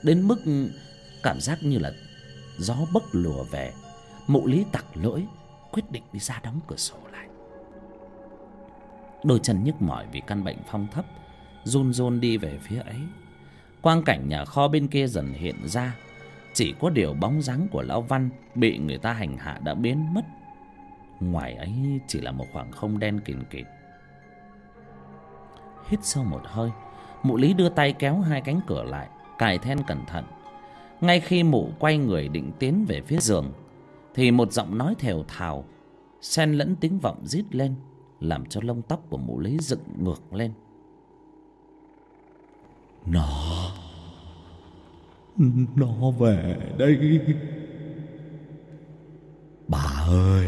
đến mức cảm giác như là gió bấc lùa về. Mụ lý tặc lưỡi, quyết định đi ra đóng cửa sổ lại. Đôi chân nhức mỏi vì căn bệnh phong thấp run run đi về phía ấy. Quang cảnh nhà kho bên kia dần hiện ra. Chỉ có điều bóng dáng của lão văn bị người ta hành hạ đã biến mất. Ngoài ấy chỉ là một khoảng không đen kịt kịt. Hít sâu một hơi, mụ lý đưa tay kéo hai cánh cửa lại, cài then cẩn thận. Ngay khi mụ quay người định tiến về phía giường, thì một giọng nói thều thào, xen lẫn tiếng vọng rít lên, làm cho lông tóc của mụ lý dựng ngược lên nó. Nó về đây. Bà ơi.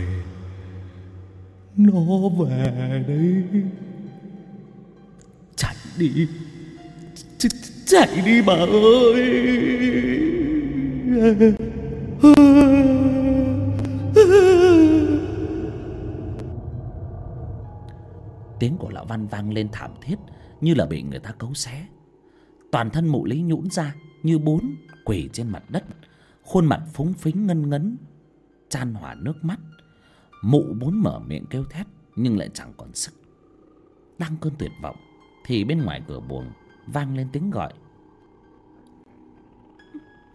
Nó về đây. Chạy đi. Ch chạy đi bà ơi. Tiếng của lão văn vang lên thảm thiết, như là bị người ta cấu xé toàn thân mụ lý nhũn ra như bún quỳ trên mặt đất khuôn mặt phúng phính ngân ngấn chan hòa nước mắt. Mụ muốn mở miệng kêu thét nhưng lại chẳng còn sức. Đang cơn tuyệt vọng thì bên ngoài cửa buồng vang lên tiếng gọi.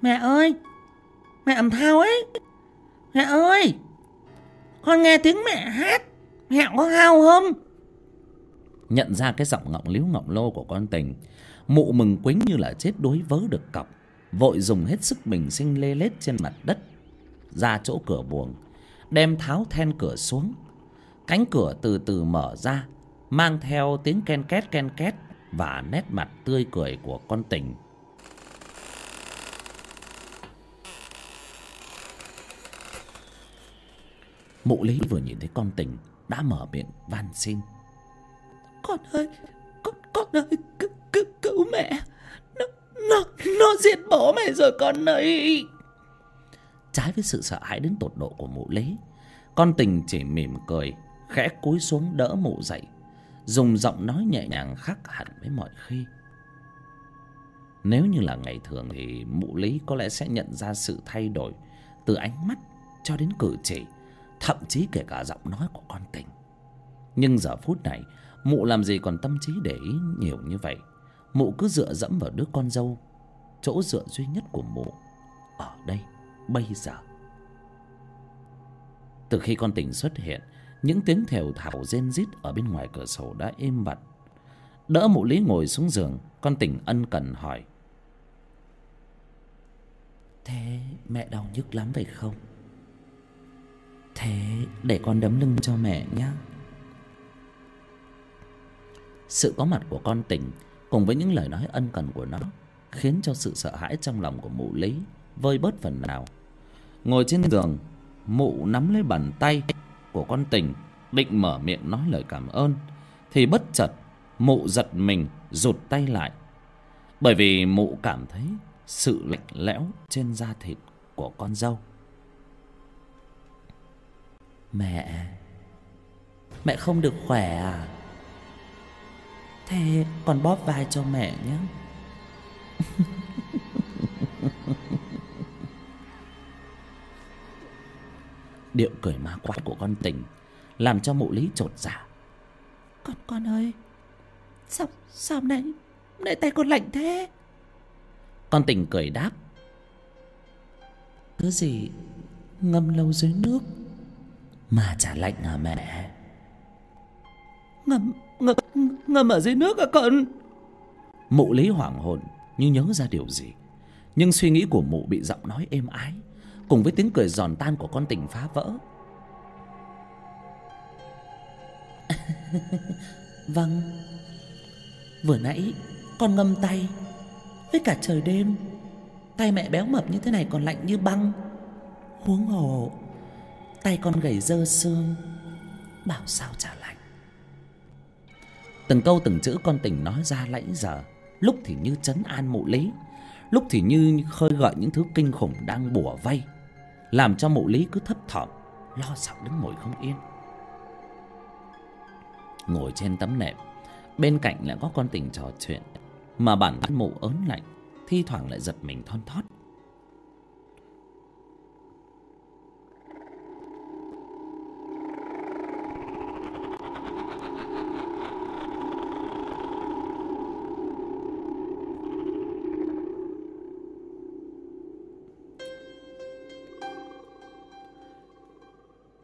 Mẹ ơi! Mẹ ẩm thao ấy! Mẹ ơi! Con nghe tiếng mẹ hát mẹ có hao không? Nhận ra cái giọng ngọng líu ngọng lô của con tình mụ mừng quính như là chết đuối vớ được cọc. Vội dùng hết sức bình sinh lê lết trên mặt đất, ra chỗ cửa buồng, đem tháo then cửa xuống. Cánh cửa từ từ mở ra, mang theo tiếng ken két ken két và nét mặt tươi cười của con tình. Mụ lý vừa nhìn thấy con tình, đã mở miệng van xin. Con ơi, con con ơi, cứ cứu cứu mẹ. Nó nó nó giết bố mẹ rồi con ơi. Trái với sự sợ hãi đến tột độ của mụ lý, con tình chỉ mỉm cười, khẽ cúi xuống đỡ mụ dậy, dùng giọng nói nhẹ nhàng khác hẳn với mọi khi. Nếu như là ngày thường thì mụ lý có lẽ sẽ nhận ra sự thay đổi từ ánh mắt cho đến cử chỉ, thậm chí kể cả giọng nói của con tình. Nhưng giờ phút này, mụ làm gì còn tâm trí để ý nhiều như vậy? Mụ cứ dựa dẫm vào đứa con dâu, chỗ dựa duy nhất của mụ ở đây, bây giờ. Từ khi con tình xuất hiện, những tiếng thều thào rên rít ở bên ngoài cửa sổ đã êm bặt. Đỡ mụ lý ngồi xuống giường, con tình ân cần hỏi, thế mẹ đau nhức lắm phải không? Thế để con đấm lưng cho mẹ nhé sự có mặt của con tình cùng với những lời nói ân cần của nó, khiến cho sự sợ hãi trong lòng của mụ lý vơi bớt phần nào. Ngồi trên giường, mụ nắm lấy bàn tay của con tình, định mở miệng nói lời cảm ơn, thì bất chợt mụ giật mình rụt tay lại. Bởi vì mụ cảm thấy sự lạnh lẽo trên da thịt của con dâu. Mẹ Mẹ không được khỏe à? Thế con bóp vai cho mẹ nhé. (laughs) Điệu cười ma quái của con tình làm cho mụ lý chột dạ. Con con ơi Sao sao hôm nay hôm nay tay con lạnh thế? Con tình cười đáp. Thứ gì ngâm lâu dưới nước Mà chả lạnh à mẹ? Ngâm ngâm ngâm ở dưới nước à con mụ lý hoảng hồn như nhớ ra điều gì. Nhưng suy nghĩ của mụ bị giọng nói êm ái, cùng với tiếng cười giòn tan của con tình phá vỡ. (laughs) Vâng. Vừa nãy con ngâm tay Với cả trời đêm. Tay mẹ béo mập như thế này còn lạnh như băng. Huống hồ, Tay con gầy dơ xương, Bảo sao trả lạnh? Từng câu từng chữ con tình nói ra lãnh giờ lúc thì như chấn an mụ lý. Lúc thì như khơi gợi những thứ kinh khủng đang bủa vây. Làm cho mụ lý cứ thấp thỏm, lo sợ đứng ngồi không yên. Ngồi trên tấm nệm, bên cạnh lại có con tình trò chuyện. Mà bản thân mụ ớn lạnh, thi thoảng lại giật mình thon thót.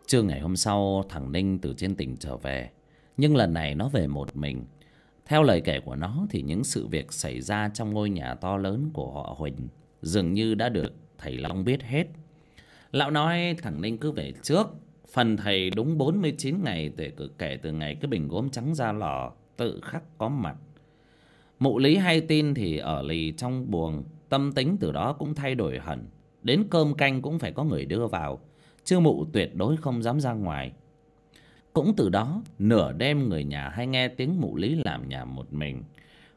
Trưa ngày hôm sau, thằng ninh từ trên tỉnh trở về. Nhưng lần này nó về một mình. Theo lời kể của nó thì những sự việc xảy ra trong ngôi nhà to lớn của họ huỳnh dường như đã được thầy long biết hết. Lão nói thằng ninh cứ về trước. Phần thầy đúng bốn mươi chín ngày để kể từ ngày cái bình gốm trắng ra lò, tự khắc có mặt. Mụ lý hay tin thì ở lì trong buồng, tâm tính từ đó cũng thay đổi hẳn. Đến cơm canh cũng phải có người đưa vào. Chư mụ tuyệt đối không dám ra ngoài. Cũng từ đó, nửa đêm người nhà hay nghe tiếng mụ lý làm nhà một mình.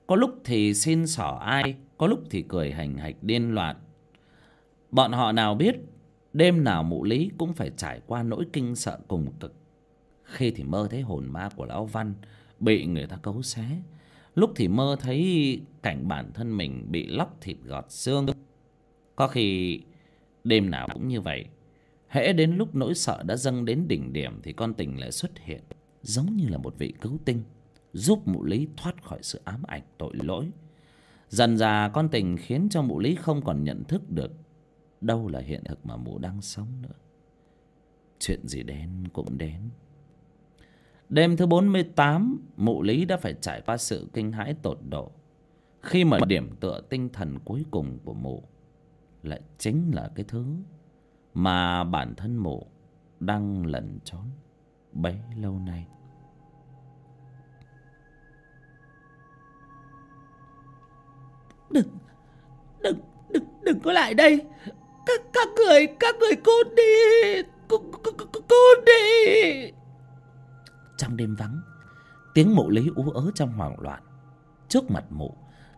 Có lúc thì xin xỏ ai, có lúc thì cười hành hạch điên loạn. Bọn họ nào biết, đêm nào mụ lý cũng phải trải qua nỗi kinh sợ cùng cực. Khi thì mơ thấy hồn ma của lão văn bị người ta cấu xé. Lúc thì mơ thấy cảnh bản thân mình bị lóc thịt gọt xương. Có khi đêm nào cũng như vậy hễ đến lúc nỗi sợ đã dâng đến đỉnh điểm thì con tình lại xuất hiện, giống như là một vị cứu tinh, giúp mụ lý thoát khỏi sự ám ảnh tội lỗi. Dần dà con tình khiến cho mụ lý không còn nhận thức được đâu là hiện thực mà mụ đang sống nữa. Chuyện gì đến cũng đến. Đêm thứ bốn mươi tám, mụ lý đã phải trải qua sự kinh hãi tột độ. Khi mà điểm tựa tinh thần cuối cùng của mụ, lại chính là cái thứ mà bản thân mụ đang lẩn trốn bấy lâu nay. Đừng Đừng Đừng đừng có lại đây. Các các người Các người cút đi. Cút đi. Trong đêm vắng tiếng mụ lý ú ớ trong hoảng loạn. Trước mặt mụ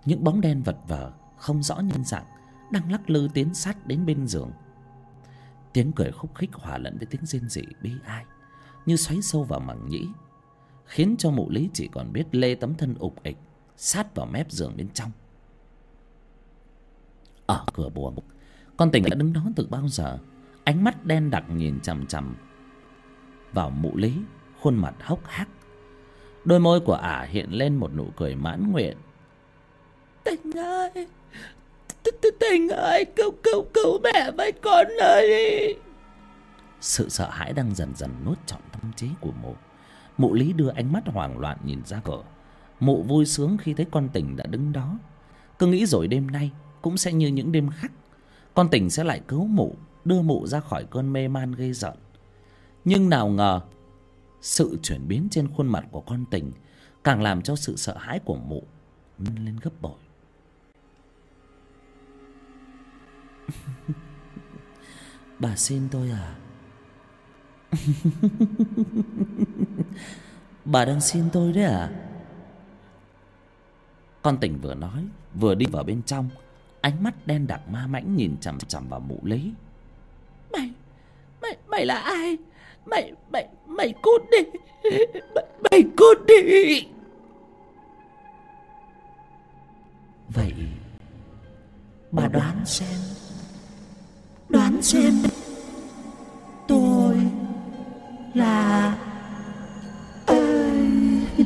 những bóng đen vật vờ không rõ nhân dạng đang lắc lư tiến sát đến bên giường tiếng cười khúc khích hòa lẫn với tiếng rên rỉ bi ai, như xoáy sâu vào màng nhĩ, khiến cho mụ lý chỉ còn biết lê tấm thân ục ịch, sát vào mép giường bên trong. Ở cửa buồng con tình đã đứng đó từ bao giờ? Ánh mắt đen đặc nhìn chằm chằm vào mụ lý, khuôn mặt hốc hác. Đôi môi của ả hiện lên một nụ cười mãn nguyện. Tình ơi Tình ơi Cứu cứu cứu mẹ với con ơi. Sự sợ hãi đang dần dần nuốt trọn tâm trí của mụ. Mụ lý đưa ánh mắt hoảng loạn nhìn ra cửa. Mụ vui sướng khi thấy con tình đã đứng đó. Cứ nghĩ rồi đêm nay cũng sẽ như những đêm khác. Con tình sẽ lại cứu mụ, đưa mụ ra khỏi cơn mê man gây giận nhưng nào ngờ, sự chuyển biến trên khuôn mặt của con tình càng làm cho sự sợ hãi của mụ lên gấp bội. (laughs) bà xin tôi à? (laughs) Bà đang xin tôi đấy à? Con tỉnh vừa nói vừa đi vào bên trong. Ánh mắt đen đặc ma mãnh nhìn chằm chằm vào mụ lý mày mày mày là ai? Mày mày mày cút đi! (laughs) Mày, mày cút đi! Vậy bà đoán xem đoán xem. Tôi là ai? (laughs)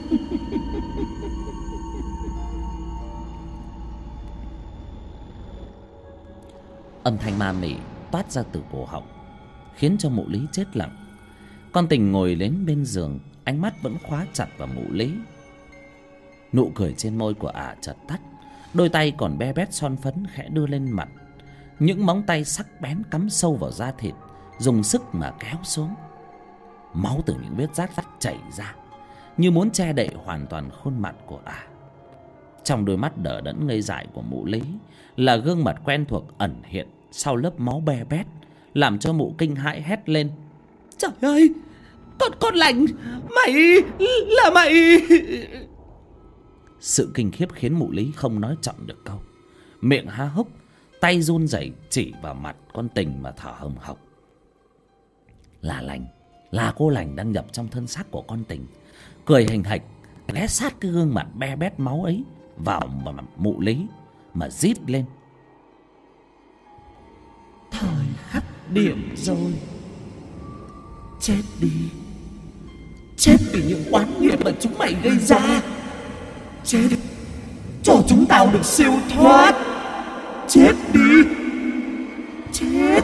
Âm thanh ma mị toát ra từ cổ họng, khiến cho mụ lý chết lặng. Con tình ngồi đến bên giường, ánh mắt vẫn khóa chặt vào mụ lý. Nụ cười trên môi của ả chợt tắt, đôi tay còn be bét son phấn khẽ đưa lên mặt những móng tay sắc bén cắm sâu vào da thịt dùng sức mà kéo xuống. Máu từ những vết rát rát chảy ra như muốn che đậy hoàn toàn khuôn mặt của ả trong đôi mắt đờ đẫn ngây dại của mụ lý là gương mặt quen thuộc ẩn hiện sau lớp máu be bét làm cho mụ kinh hãi hét lên. Trời ơi con con lành mày là mày. Sự kinh khiếp khiến mụ lý không nói chọn được câu. Miệng há hốc tay run rẩy chỉ vào mặt con tình mà thở hồng hộc. Là lành, là cô lành đang nhập trong thân xác của con tình. Cười hình hạch ghé sát cái gương mặt be bét máu ấy vào mà mụ lý mà rít lên. Thời khắc điểm rồi, chết đi. Chết vì những oán nghiệp mà chúng mày gây ra. Chết cho chúng tao được siêu thoát chết đi. Chết.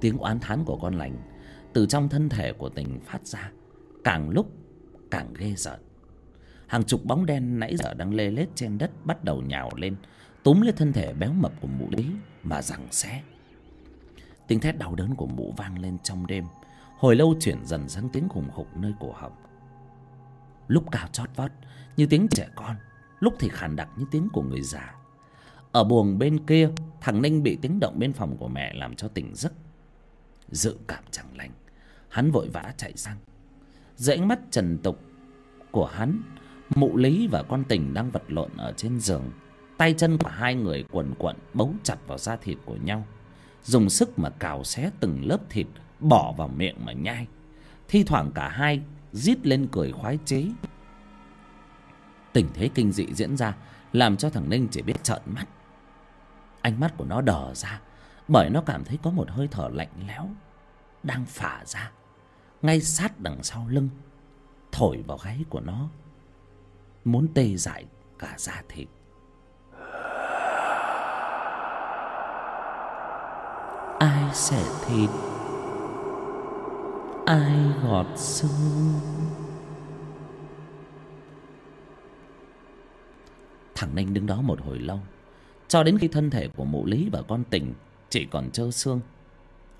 Tiếng oán thán của con lành từ trong thân thể của tình phát ra càng lúc càng ghê rợn. Hàng chục bóng đen nãy giờ đang lê lết trên đất bắt đầu nhào lên túm lấy thân thể béo mập của mụ lý mà giằng xé. Tiếng thét đau đớn của mụ vang lên trong đêm hồi lâu chuyển dần sang tiếng khủng khục nơi cổ họng. Lúc cao chót vót như tiếng trẻ con, lúc thì khàn đặc như tiếng của người già. Ở buồng bên kia, thằng ninh bị tiếng động bên phòng của mẹ làm cho tỉnh giấc. Dự cảm chẳng lành, hắn vội vã chạy sang. Dưới ánh mắt trần tục của hắn, mụ lý và con tình đang vật lộn ở trên giường. Tay chân của hai người quần quận bấu chặt vào da thịt của nhau. Dùng sức mà cào xé từng lớp thịt bỏ vào miệng mà nhai. Thi thoảng cả hai rít lên cười khoái chế tình thế kinh dị diễn ra, làm cho thằng ninh chỉ biết trợn mắt. Ánh mắt của nó đờ ra, bởi nó cảm thấy có một hơi thở lạnh lẽo đang phả ra, ngay sát đằng sau lưng, thổi vào gáy của nó, muốn tê dại cả da thịt. Ai sẽ thịt ai gọt xương thằng ninh đứng đó một hồi lâu, cho đến khi thân thể của mụ lý và con tình chỉ còn trơ xương,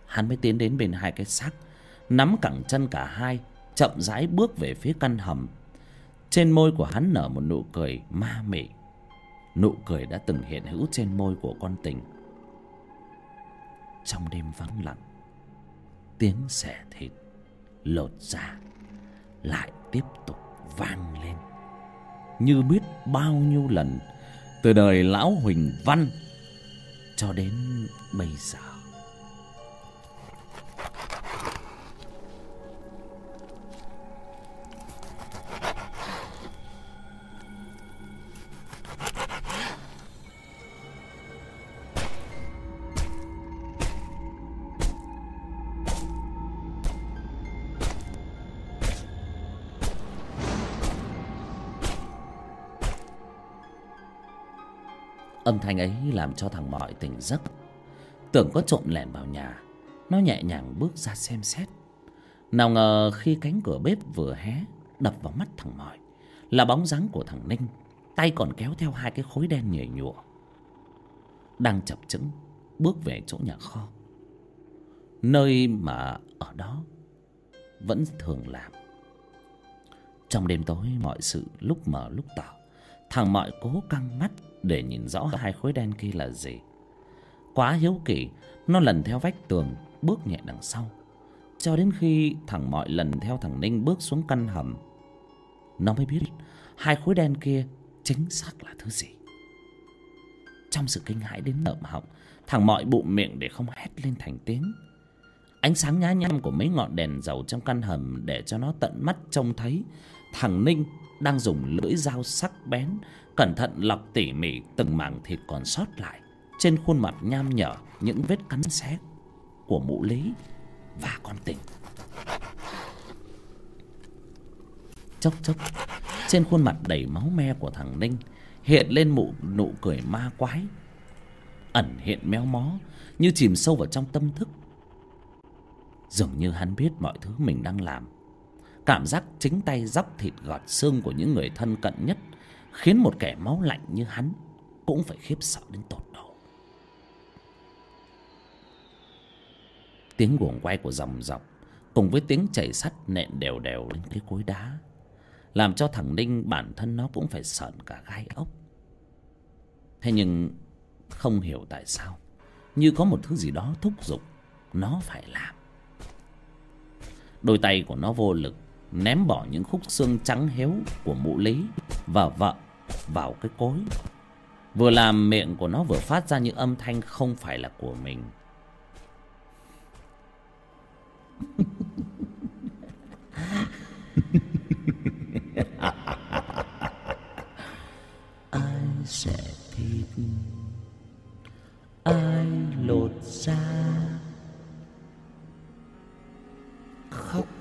hắn mới tiến đến bên hai cái xác, nắm cẳng chân cả hai, chậm rãi bước về phía căn hầm. Trên môi của hắn nở một nụ cười ma mị, nụ cười đã từng hiện hữu trên môi của con tình. Trong đêm vắng lặng, tiếng xẻ thịt lột ra lại tiếp tục vang lên. Như biết bao nhiêu lần, từ đời lão huỳnh văn cho đến bây giờ. Âm thanh ấy làm cho thằng mọi tỉnh giấc. Tưởng có trộm lẻn vào nhà, nó nhẹ nhàng bước ra xem xét. Nào ngờ khi cánh cửa bếp vừa hé, đập vào mắt thằng mọi, là bóng dáng của thằng ninh, tay còn kéo theo hai cái khối đen nhảy nhụa. Đang chập chững, bước về chỗ nhà kho. Nơi mà ở đó vẫn thường làm. Trong đêm tối, mọi sự lúc mở lúc tỏ, thằng mọi cố căng mắt để nhìn rõ hai khối đen kia là gì. Quá hiếu kỳ, nó lần theo vách tường, bước nhẹ đằng sau. Cho đến khi thằng mọi lần theo thằng ninh bước xuống căn hầm, nó mới biết hai khối đen kia chính xác là thứ gì. Trong sự kinh hãi đến nợm họng, thằng mọi bụng miệng để không hét lên thành tiếng. Ánh sáng nhá nhăm của mấy ngọn đèn dầu trong căn hầm để cho nó tận mắt trông thấy thằng ninh đang dùng lưỡi dao sắc bén cẩn thận lọc tỉ mỉ từng mảng thịt còn sót lại trên khuôn mặt nham nhở những vết cắn xé của mụ lý và con tình. Chốc chốc, trên khuôn mặt đầy máu me của thằng ninh hiện lên mụ, nụ cười ma quái, ẩn hiện méo mó như chìm sâu vào trong tâm thức. Dường như hắn biết mọi thứ mình đang làm. Cảm giác chính tay dóc thịt gọt xương của những người thân cận nhất khiến một kẻ máu lạnh như hắn cũng phải khiếp sợ đến tột độ. Tiếng guồng quay của dòng dọc cùng với tiếng chảy sắt nện đều đều lên cái cối đá, làm cho thằng ninh bản thân nó cũng phải sợn cả gai ốc. Thế nhưng không hiểu tại sao, như có một thứ gì đó thúc giục, nó phải làm. Đôi tay của nó vô lực ném bỏ những khúc xương trắng héo của mụ lý và vợ vào cái cối. Vừa làm miệng của nó vừa phát ra những âm thanh không phải là của mình. Ai sẽ thịt? Ai lột da?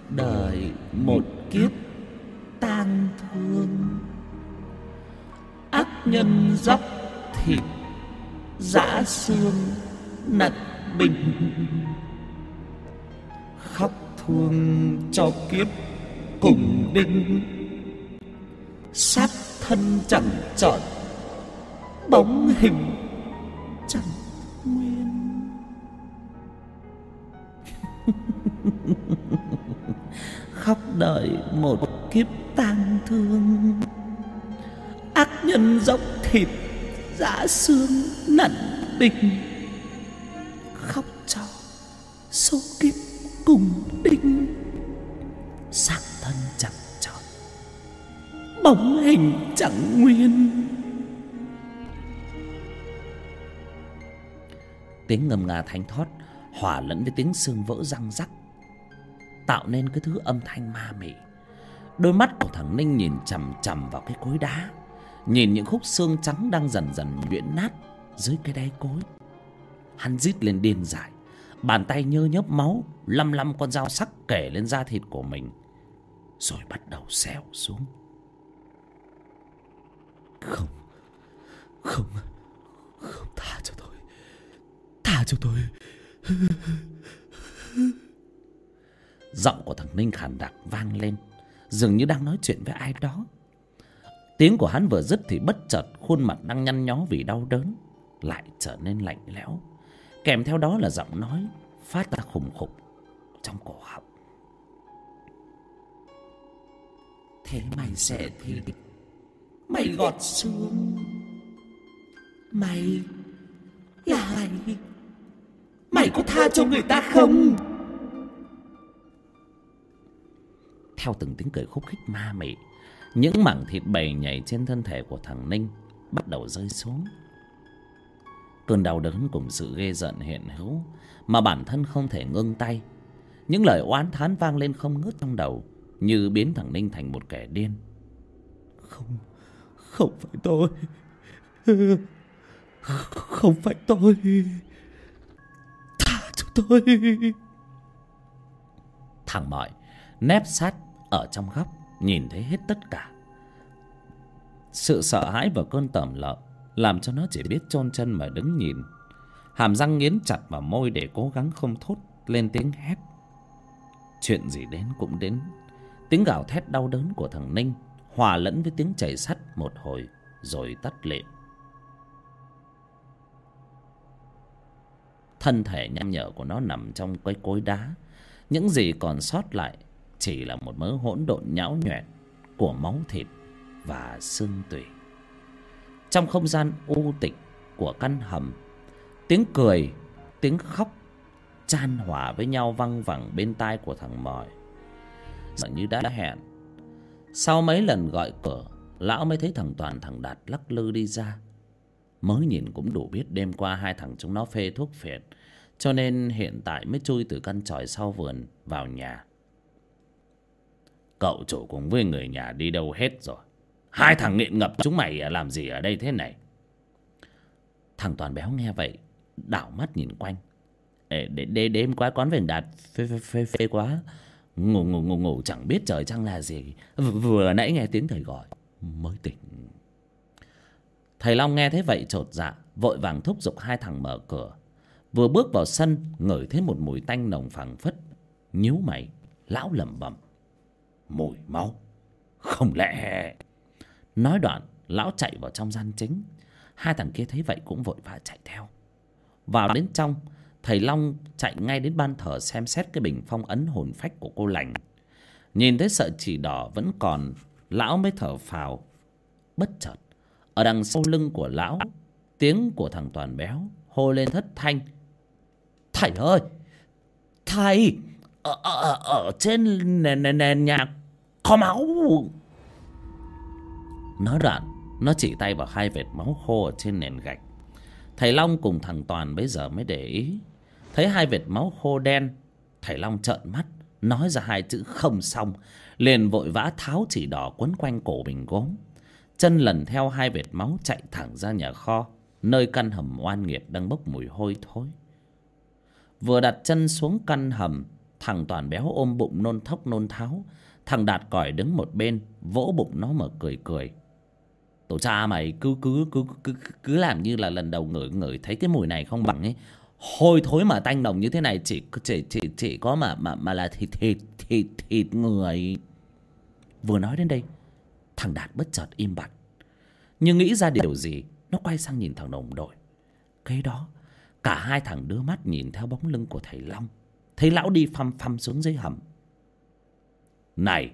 Đời một kiếp tang thương. Ác nhân dốc thịt giã xương nặn bình. Khóc thương cho kiếp cùng đinh. Sát thân chẳng chọn bóng hình chẳng nguyên (laughs) khóc đợi một kiếp tang thương. Ác nhân dốc thịt giã xương nặn bình khóc cho số kiếp cùng đinh xác thân chẳng tròn bóng hình chẳng nguyên. Tiếng ngầm ngà thánh thoát hòa lẫn với tiếng xương vỡ răng rắc tạo nên cái thứ âm thanh ma mị. Đôi mắt của thằng ninh nhìn chằm chằm vào cái cối đá, nhìn những khúc xương trắng đang dần dần nhuyễn nát dưới cái đáy cối. Hắn rít lên điên dại, bàn tay nhơ nhớp máu, lăm lăm con dao sắc kể lên da thịt của mình, rồi bắt đầu xẻo xuống. Không không không tha cho tôi, tha cho tôi. (laughs) giọng của thằng ninh khàn đặc vang lên. Dường như đang nói chuyện với ai đó. Tiếng của hắn vừa dứt thì bất chợt khuôn mặt đang nhăn nhó vì đau đớn lại trở nên lạnh lẽo. Kèm theo đó là giọng nói phát ra khủng khục trong cổ họng. Thế mày sẽ thì mày gọt xương mày là mày. Mày có tha cho người ta không? Theo từng tiếng cười khúc khích ma mị. Những mảng thịt bầy nhảy trên thân thể của thằng ninh bắt đầu rơi xuống. Cơn đau đớn cùng sự ghê giận hiện hữu mà bản thân không thể ngưng tay. Những lời oán thán vang lên không ngớt trong đầu như biến thằng ninh thành một kẻ điên. Không không phải tôi. Không phải tôi. Tha cho tôi. Thằng mọi nép sát ở trong góc, nhìn thấy hết tất cả. Sự sợ hãi và cơn tởm lợm làm cho nó chỉ biết chôn chân mà đứng nhìn. Hàm răng nghiến chặt vào môi để cố gắng không thốt lên tiếng hét. Chuyện gì đến cũng đến. Tiếng gào thét đau đớn của thằng ninh hòa lẫn với tiếng chảy sắt một hồi rồi tắt lịm. Thân thể nham nhở của nó nằm trong cái cối đá. Những gì còn sót lại chỉ là một mớ hỗn độn nhão nhoẹt của máu thịt và xương tủy. Trong không gian u tịch của căn hầm, tiếng cười, tiếng khóc chan hòa với nhau văng vẳng bên tai của thằng mòi dường như đã hẹn, sau mấy lần gọi cửa, lão mới thấy thằng toàn, thằng đạt lắc lư đi ra. Mới nhìn cũng đủ biết đêm qua hai thằng chúng nó phê thuốc phiện cho nên hiện tại mới chui từ căn tròi sau vườn vào nhà cậu chủ cùng với người nhà đi đâu hết rồi? Hai thằng nghiện ngập chúng mày làm gì ở đây thế này? Thằng toàn béo nghe vậy đảo mắt nhìn quanh. Ê, để, để, đêm qua quán vườn đạt phê, phê, phê, phê quá. Ngủ ngủ ngủ ngủ chẳng biết trời trăng là gì. Vừa, vừa nãy nghe tiếng thầy gọi mới tỉnh. Thầy long nghe thấy vậy trột dạ vội vàng thúc giục hai thằng mở cửa. Vừa bước vào sân ngửi thấy một mùi tanh nồng phảng phất nhíu mày lão lẩm bẩm mùi máu. Không lẽ nói đoạn lão chạy vào trong gian chính hai thằng kia thấy vậy cũng vội vã chạy theo. Vào đến trong thầy long chạy ngay đến ban thờ xem xét cái bình phong ấn hồn phách của cô lành. Nhìn thấy sợi chỉ đỏ vẫn còn lão mới thở phào bất chợt. Ở đằng sau lưng của lão tiếng của thằng toàn béo hô lên thất thanh. Thầy ơi! Thầy! Ở, ở, ở trên nền, nền, nền nhà có máu. Nói đoạn nó chỉ tay vào hai vệt máu khô ở trên nền gạch. Thầy long cùng thằng toàn bây giờ mới để ý. Thấy hai vệt máu khô đen, thầy long trợn mắt, nói ra hai chữ không xong, liền vội vã tháo chỉ đỏ quấn quanh cổ bình gốm. Chân lần theo hai vệt máu chạy thẳng ra nhà kho, nơi căn hầm oan nghiệt đang bốc mùi hôi thối. Vừa đặt chân xuống căn hầm, thằng toàn béo ôm bụng nôn thốc nôn tháo thằng đạt còi đứng một bên, vỗ bụng nó mà cười cười. Tổ cha mày, cứ cứ cứ cứ cứ làm như là lần đầu ngửi ngửi thấy cái mùi này không bằng ấy. Hôi thối mà tanh nồng như thế này, chỉ chỉ chỉ chỉ có mà mà mà là thịt thịt thịt thịt người. Vừa nói đến đây, thằng đạt bất chợt im bặt. Nhưng nghĩ ra điều gì, nó quay sang nhìn thằng đồng đội. Cái đó, cả hai thằng đưa mắt nhìn theo bóng lưng của thầy long. Thấy lão đi phăm phăm xuống dưới hầm này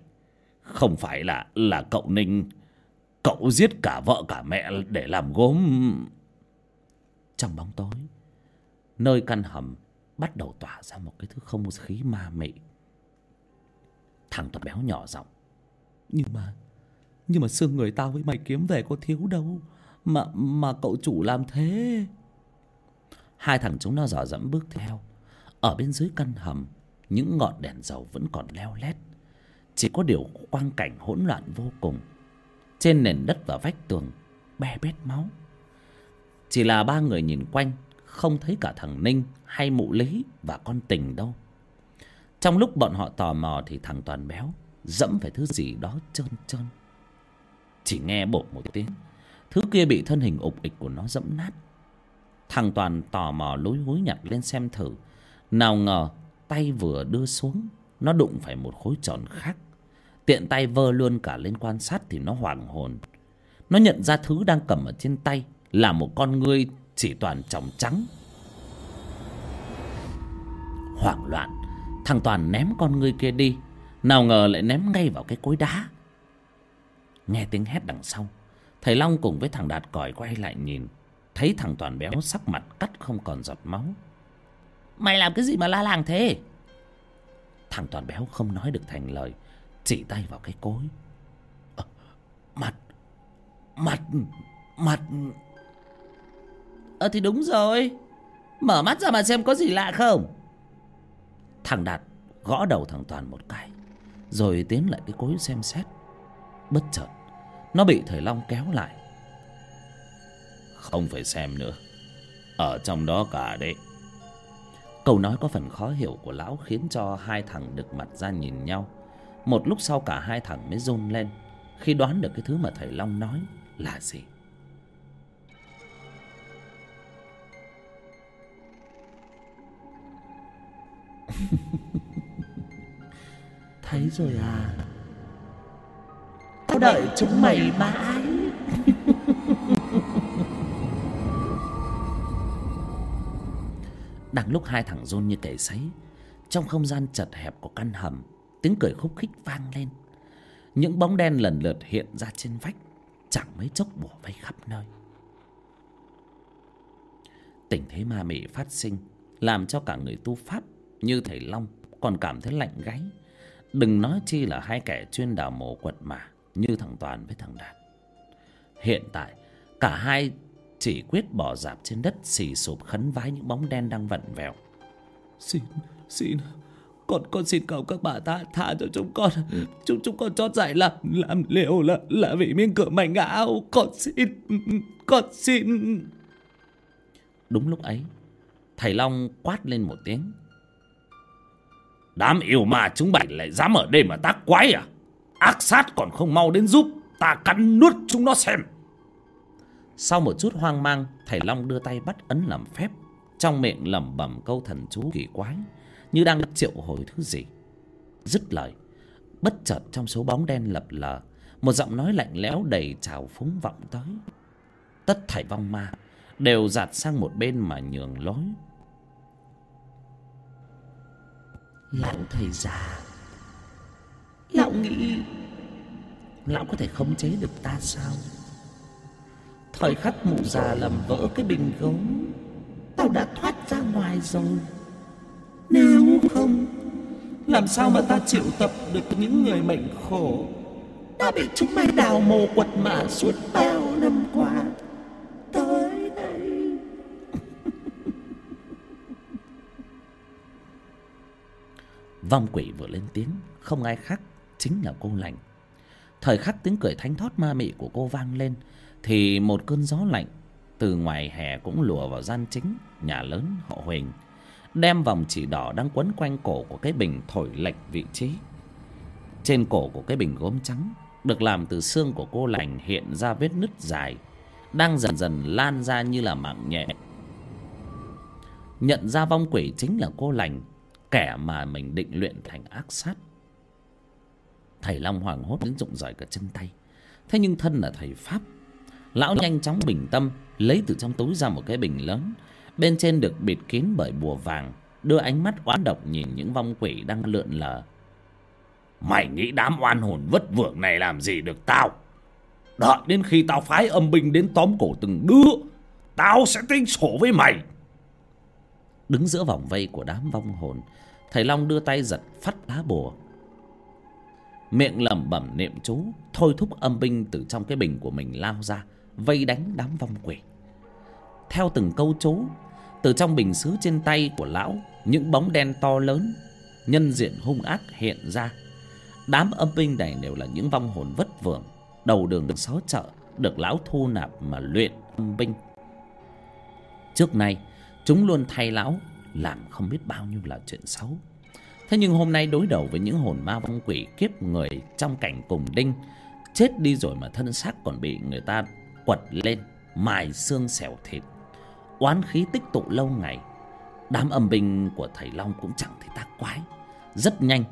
không phải là là cậu ninh cậu giết cả vợ cả mẹ để làm gốm. Trong bóng tối nơi căn hầm bắt đầu tỏa ra một cái thứ không khí ma mị. Thằng toàn béo nhỏ giọng nhưng mà nhưng mà xương người tao với mày kiếm về có thiếu đâu mà mà cậu chủ làm thế. Hai thằng chúng nó dò dẫm bước theo. Ở bên dưới căn hầm những ngọn đèn dầu vẫn còn leo lét chỉ có điều quang cảnh hỗn loạn vô cùng. Trên nền đất và vách tường be bét máu. Chỉ là ba người nhìn quanh, không thấy cả thằng ninh hay mụ lý và con tình đâu. Trong lúc bọn họ tò mò thì thằng toàn béo dẫm phải thứ gì đó trơn trơn. Chỉ nghe bột một tiếng, thứ kia bị thân hình ục ịch của nó dẫm nát. Thằng toàn tò mò lối hối nhặt lên xem thử. Nào ngờ, tay vừa đưa xuống, nó đụng phải một khối tròn khác tiện tay vơ luôn cả lên quan sát thì nó hoảng hồn. Nó nhận ra thứ đang cầm ở trên tay là một con ngươi chỉ toàn tròng trắng. Hoảng loạn, thằng toàn ném con ngươi kia đi, nào ngờ lại ném ngay vào cái cối đá. Nghe tiếng hét đằng sau, thầy long cùng với thằng đạt còi quay lại nhìn, thấy thằng toàn béo sắc mặt cắt không còn giọt máu. Mày làm cái gì mà la làng thế? Thằng toàn béo không nói được thành lời chỉ tay vào cái cối. À, mặt mặt mặt. Ờ thì đúng rồi. Mở mắt ra mà xem có gì lạ không? Thằng đạt gõ đầu thằng toàn một cái rồi tiến lại cái cối xem xét. Bất chợt nó bị thầy long kéo lại. Không phải xem nữa. Ở trong đó cả đấy. Câu nói có phần khó hiểu của lão khiến cho hai thằng đực mặt ra nhìn nhau một lúc sau cả hai thằng mới run lên khi đoán được cái thứ mà thầy long nói là gì. (laughs) Thấy rồi à. Tao đợi chúng mày mãi. Đằng đang lúc hai thằng rôn như cầy sấy trong không gian chật hẹp của căn hầm tiếng cười khúc khích vang lên. Những bóng đen lần lượt hiện ra trên vách, chẳng mấy chốc bủa vây khắp nơi. Tình thế ma mị phát sinh, làm cho cả người tu pháp như thầy long còn cảm thấy lạnh gáy. Đừng nói chi là hai kẻ chuyên đào mộ quật mà, như thằng toàn với thằng đạt. Hiện tại, cả hai chỉ quyết bỏ dạp trên đất xì sụp khấn vái những bóng đen đang vặn vẹo. Xin xin con con xin cầu các bà ta tha cho chúng con. Chúng chúng con chót dạy làm làm liều là là vì miếng cửa mảnh áo con xin con xin. Đúng lúc ấy thầy long quát lên một tiếng. Đám yêu ma chúng bảy lại dám ở đây mà tác quái à? Ác sát còn không mau đến giúp ta cắn nuốt chúng nó xem. Sau một chút hoang mang thầy long đưa tay bắt ấn làm phép trong miệng lẩm bẩm câu thần chú kỳ quái như đang triệu hồi thứ gì. Dứt lời bất chợt trong số bóng đen lập lờ một giọng nói lạnh lẽo đầy trào phúng vọng tới. Tất thảy vong ma đều giạt sang một bên mà nhường lối. Lão thầy già lão nghĩ lão có thể khống chế được ta sao? Thời khắc mụ già làm vỡ cái bình gốm tao đã thoát ra ngoài rồi nếu không, làm sao mà ta triệu tập được những người mệnh khổ? Ta bị chúng mày đào mồ quật mả suốt bao năm qua. Tới đây. (laughs) Vong quỷ vừa lên tiếng, không ai khác chính là cô lành thời khắc tiếng cười thánh thót ma mị của cô vang lên, thì một cơn gió lạnh từ ngoài hè cũng lùa vào gian chính, nhà lớn họ huỳnh đem vòng chỉ đỏ đang quấn quanh cổ của cái bình thổi lệch vị trí. Trên cổ của cái bình gốm trắng, được làm từ xương của cô lành hiện ra vết nứt dài, đang dần dần lan ra như là mạng nhẹ. Nhận ra vong quỷ chính là cô lành, kẻ mà mình định luyện thành ác sát. Thầy long hoảng hốt đến rụng rời cả chân tay. Thế nhưng thân là thầy pháp, lão nhanh chóng bình tâm, lấy từ trong túi ra một cái bình lớn bên trên được bịt kín bởi bùa vàng, đưa ánh mắt oán độc nhìn những vong quỷ đang lượn lờ. Mày nghĩ đám oan hồn vất vưởng này làm gì được tao? Đợi đến khi tao phái âm binh đến tóm cổ từng đứa, tao sẽ tính sổ với mày. Đứng giữa vòng vây của đám vong hồn, thầy long đưa tay giật phắt lá bùa. Miệng lẩm bẩm niệm chú, thôi thúc âm binh từ trong cái bình của mình lao ra, vây đánh đám vong quỷ. Theo từng câu chú từ trong bình sứ trên tay của lão, những bóng đen to lớn, nhân diện hung ác hiện ra. Đám âm binh này đều là những vong hồn vất vưởng, đầu đường được xó chợ được lão thu nạp mà luyện âm binh. Trước nay, chúng luôn thay lão, làm không biết bao nhiêu là chuyện xấu. Thế nhưng hôm nay đối đầu với những hồn ma vong quỷ kiếp người trong cảnh cùng đinh, chết đi rồi mà thân xác còn bị người ta quật lên, mài xương xẻo thịt oán khí tích tụ lâu ngày. Đám âm binh của thầy long cũng chẳng thể tác quái. Rất nhanh,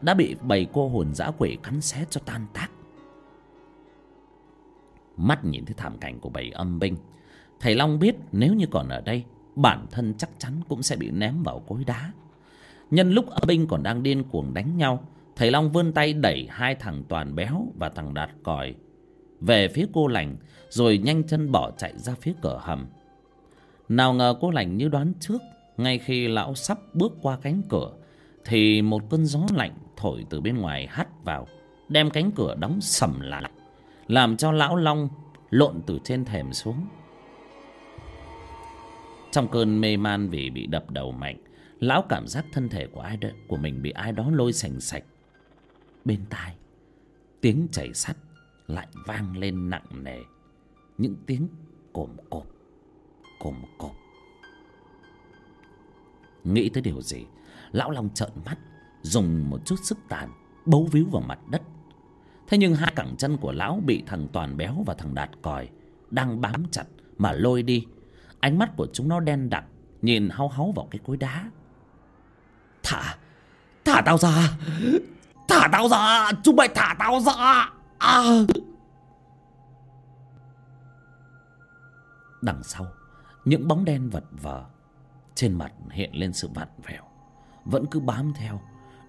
đã bị bầy cô hồn dã quỷ cắn xé cho tan tác. Mắt nhìn thấy thảm cảnh của bầy âm binh, thầy long biết nếu như còn ở đây, bản thân chắc chắn cũng sẽ bị ném vào cối đá. Nhân lúc âm binh còn đang điên cuồng đánh nhau, thầy long vươn tay đẩy hai thằng toàn béo và thằng đạt còi về phía cô lành, rồi nhanh chân bỏ chạy ra phía cửa hầm nào ngờ cô lành như đoán trước ngay khi lão sắp bước qua cánh cửa thì một cơn gió lạnh thổi từ bên ngoài hắt vào đem cánh cửa đóng sầm lại làm cho lão long lộn từ trên thềm xuống. Trong cơn mê man vì bị đập đầu mạnh lão cảm giác thân thể của ai đó, của mình bị ai đó lôi sành sạch. Bên tai tiếng chảy sắt lại vang lên nặng nề những tiếng cồm cộp cồm cộp. Nghĩ tới điều gì, lão long trợn mắt, dùng một chút sức tàn, bấu víu vào mặt đất. Thế nhưng hai cẳng chân của lão bị thằng toàn béo và thằng đạt còi, đang bám chặt mà lôi đi. Ánh mắt của chúng nó đen đặc, nhìn hau háu vào cái cối đá. Thả thả tao ra, thả tao ra, chúng mày thả tao ra. À. đằng sau những bóng đen vật vờ trên mặt hiện lên sự vặn vẹo, vẫn cứ bám theo.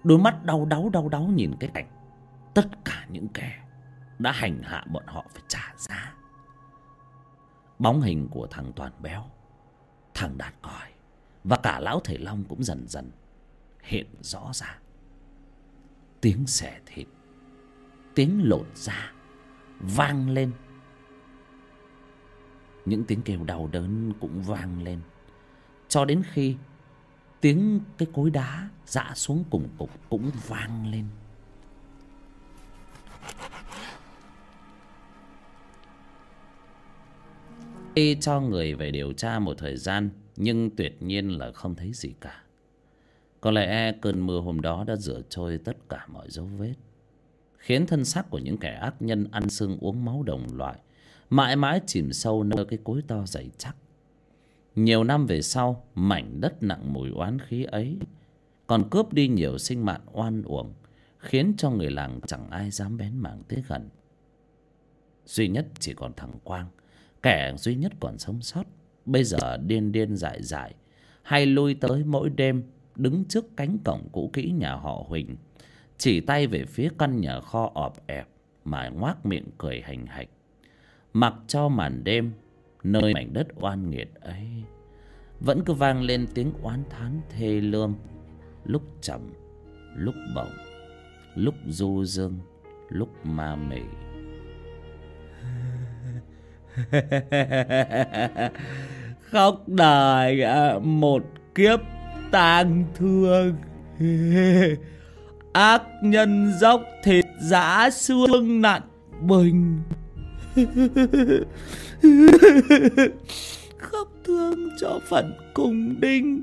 Đôi mắt đau đáu đau đáu nhìn cái cảnh tất cả những kẻ đã hành hạ bọn họ phải trả giá. Bóng hình của thằng toàn béo, thằng đạt còi và cả lão thầy long cũng dần dần hiện rõ ra. Tiếng xẻ thịt, tiếng lột da vang lên những tiếng kêu đau đớn cũng vang lên. Cho đến khi tiếng cái cối đá dã xuống cùng cục cũng vang lên. Y cho người về điều tra một thời gian, nhưng tuyệt nhiên là không thấy gì cả. Có lẽ cơn mưa hôm đó đã rửa trôi tất cả mọi dấu vết, khiến thân xác của những kẻ ác nhân ăn xương uống máu đồng loại mãi mãi chìm sâu nơi cái cối to dày chắc. Nhiều năm về sau, mảnh đất nặng mùi oán khí ấy còn cướp đi nhiều sinh mạng oan uổng, khiến cho người làng chẳng ai dám bén mảng tới gần. Duy nhất chỉ còn thằng quang, kẻ duy nhất còn sống sót, bây giờ điên điên dại dại, hay lui tới mỗi đêm, đứng trước cánh cổng cũ kỹ nhà họ huỳnh, chỉ tay về phía căn nhà kho ọp ẹp mà ngoác miệng cười hành hạch mặc cho màn đêm, nơi mảnh đất oan nghiệt ấy, vẫn cứ vang lên tiếng oán thán thê lương. Lúc trầm, lúc bổng, lúc du dương, lúc ma mị. (laughs) Khóc đời à, một kiếp tang thương. (laughs) Ác nhân dốc thịt giã xương nặng bình. (laughs) khóc thương cho phận cùng đinh.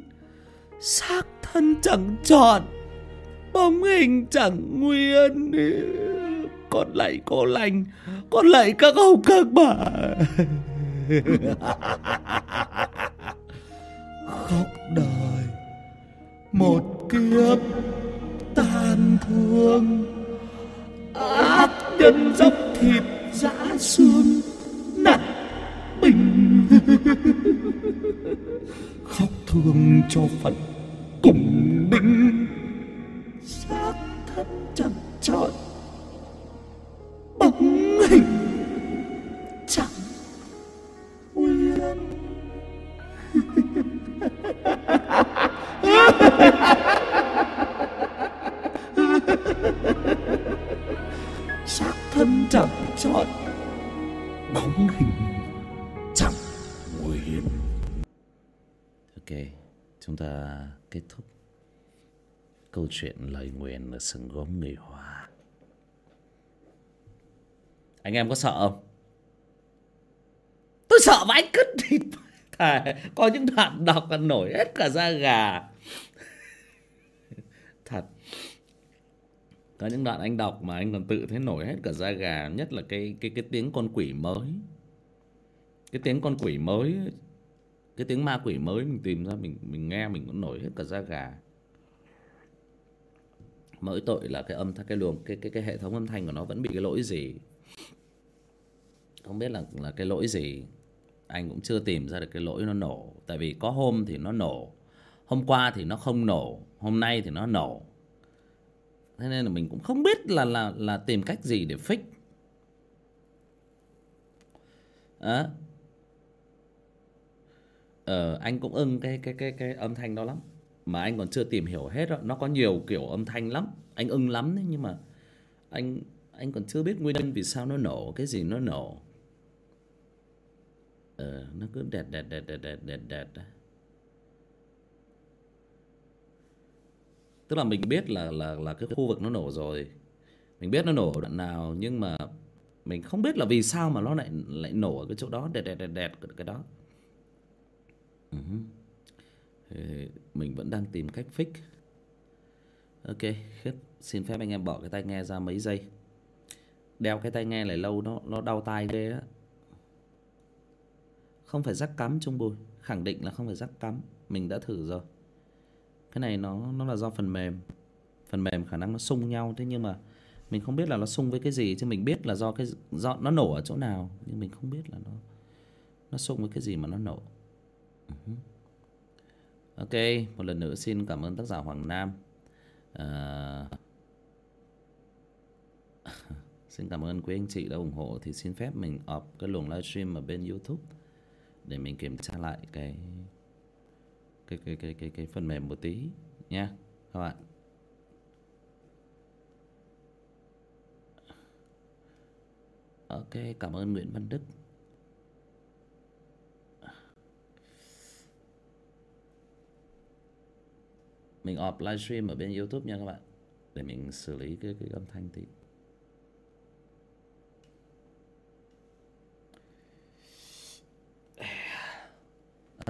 Xác thân chẳng tròn, bóng hình chẳng nguyên. Con lạy cô lành, con lạy các ông các bà. (laughs) Khóc đời, một kiếp tan thương ác nhân dốc thịt giã xương, nặng bình. Khóc thương cho phận cùng đinh xác thân chẳng trọn bóng hình chẳng nguyên. Chúng ta kết thúc câu chuyện lời nguyền ở sừng gốm người hoa. Anh em có sợ không? Tôi sợ vãi cứt thịt Thà, có những đoạn đọc là nổi hết cả da gà. (laughs) Thật. Có những đoạn anh đọc mà anh còn tự thấy nổi hết cả da gà nhất là cái cái cái tiếng con quỷ mới. Cái tiếng con quỷ mới ấy, cái tiếng ma quỷ mới mình tìm ra, mình mình nghe mình cũng nổi hết cả da gà. Mỗi tội là cái âm thanh, cái luồng, cái cái cái hệ thống âm thanh của nó vẫn bị cái lỗi gì. Không biết là là cái lỗi gì. Anh cũng chưa tìm ra được cái lỗi nó nổ. Tại vì có hôm thì nó nổ, hôm qua thì nó không nổ, hôm nay thì nó nổ. Thế nên là mình cũng không biết là là là tìm cách gì để fix. À ờ, anh cũng ưng cái cái cái cái âm thanh đó lắm. Mà anh còn chưa tìm hiểu hết đó. nó có nhiều kiểu âm thanh lắm. Anh ưng lắm đấy nhưng mà anh anh còn chưa biết nguyên nhân vì sao nó nổ cái gì nó nổ. Ờ, nó cứ đẹp đẹp đẹp đẹp đẹp đẹp đẹp tức là mình biết là là là cái khu vực nó nổ rồi. Mình biết nó nổ ở đoạn nào nhưng mà mình không biết là vì sao mà nó lại lại nổ ở cái chỗ đó đẹp đẹp đẹp đẹp cái đó. Ừ Thì mình vẫn đang tìm cách fix. Ok khết xin phép anh em bỏ cái tai nghe ra mấy giây. Đeo cái tai nghe này lâu nó nó đau tai ghê á. Không phải rắc cắm, trung bùi. Khẳng định là không phải rắc cắm. Mình đã thử rồi. Cái này nó nó là do phần mềm. Phần mềm khả năng nó xung nhau. Thế nhưng mà mình không biết là nó xung với cái gì, chứ mình biết là do cái, do nó nổ ở chỗ nào. Nhưng mình không biết là nó nó xung với cái gì mà nó nổ ok, một lần nữa xin cảm ơn tác giả hoàng nam. À... (laughs) xin cảm ơn quý anh chị đã ủng hộ thì xin phép mình up cái luồng livestream ở bên youtube để mình kiểm tra lại cái cái cái cái cái cái phần mềm một tí nha, các bạn. Ok, cảm ơn nguyễn văn đức. Mình off livestream ở bên youtube nha các bạn, để mình xử lý cái cái âm thanh tí.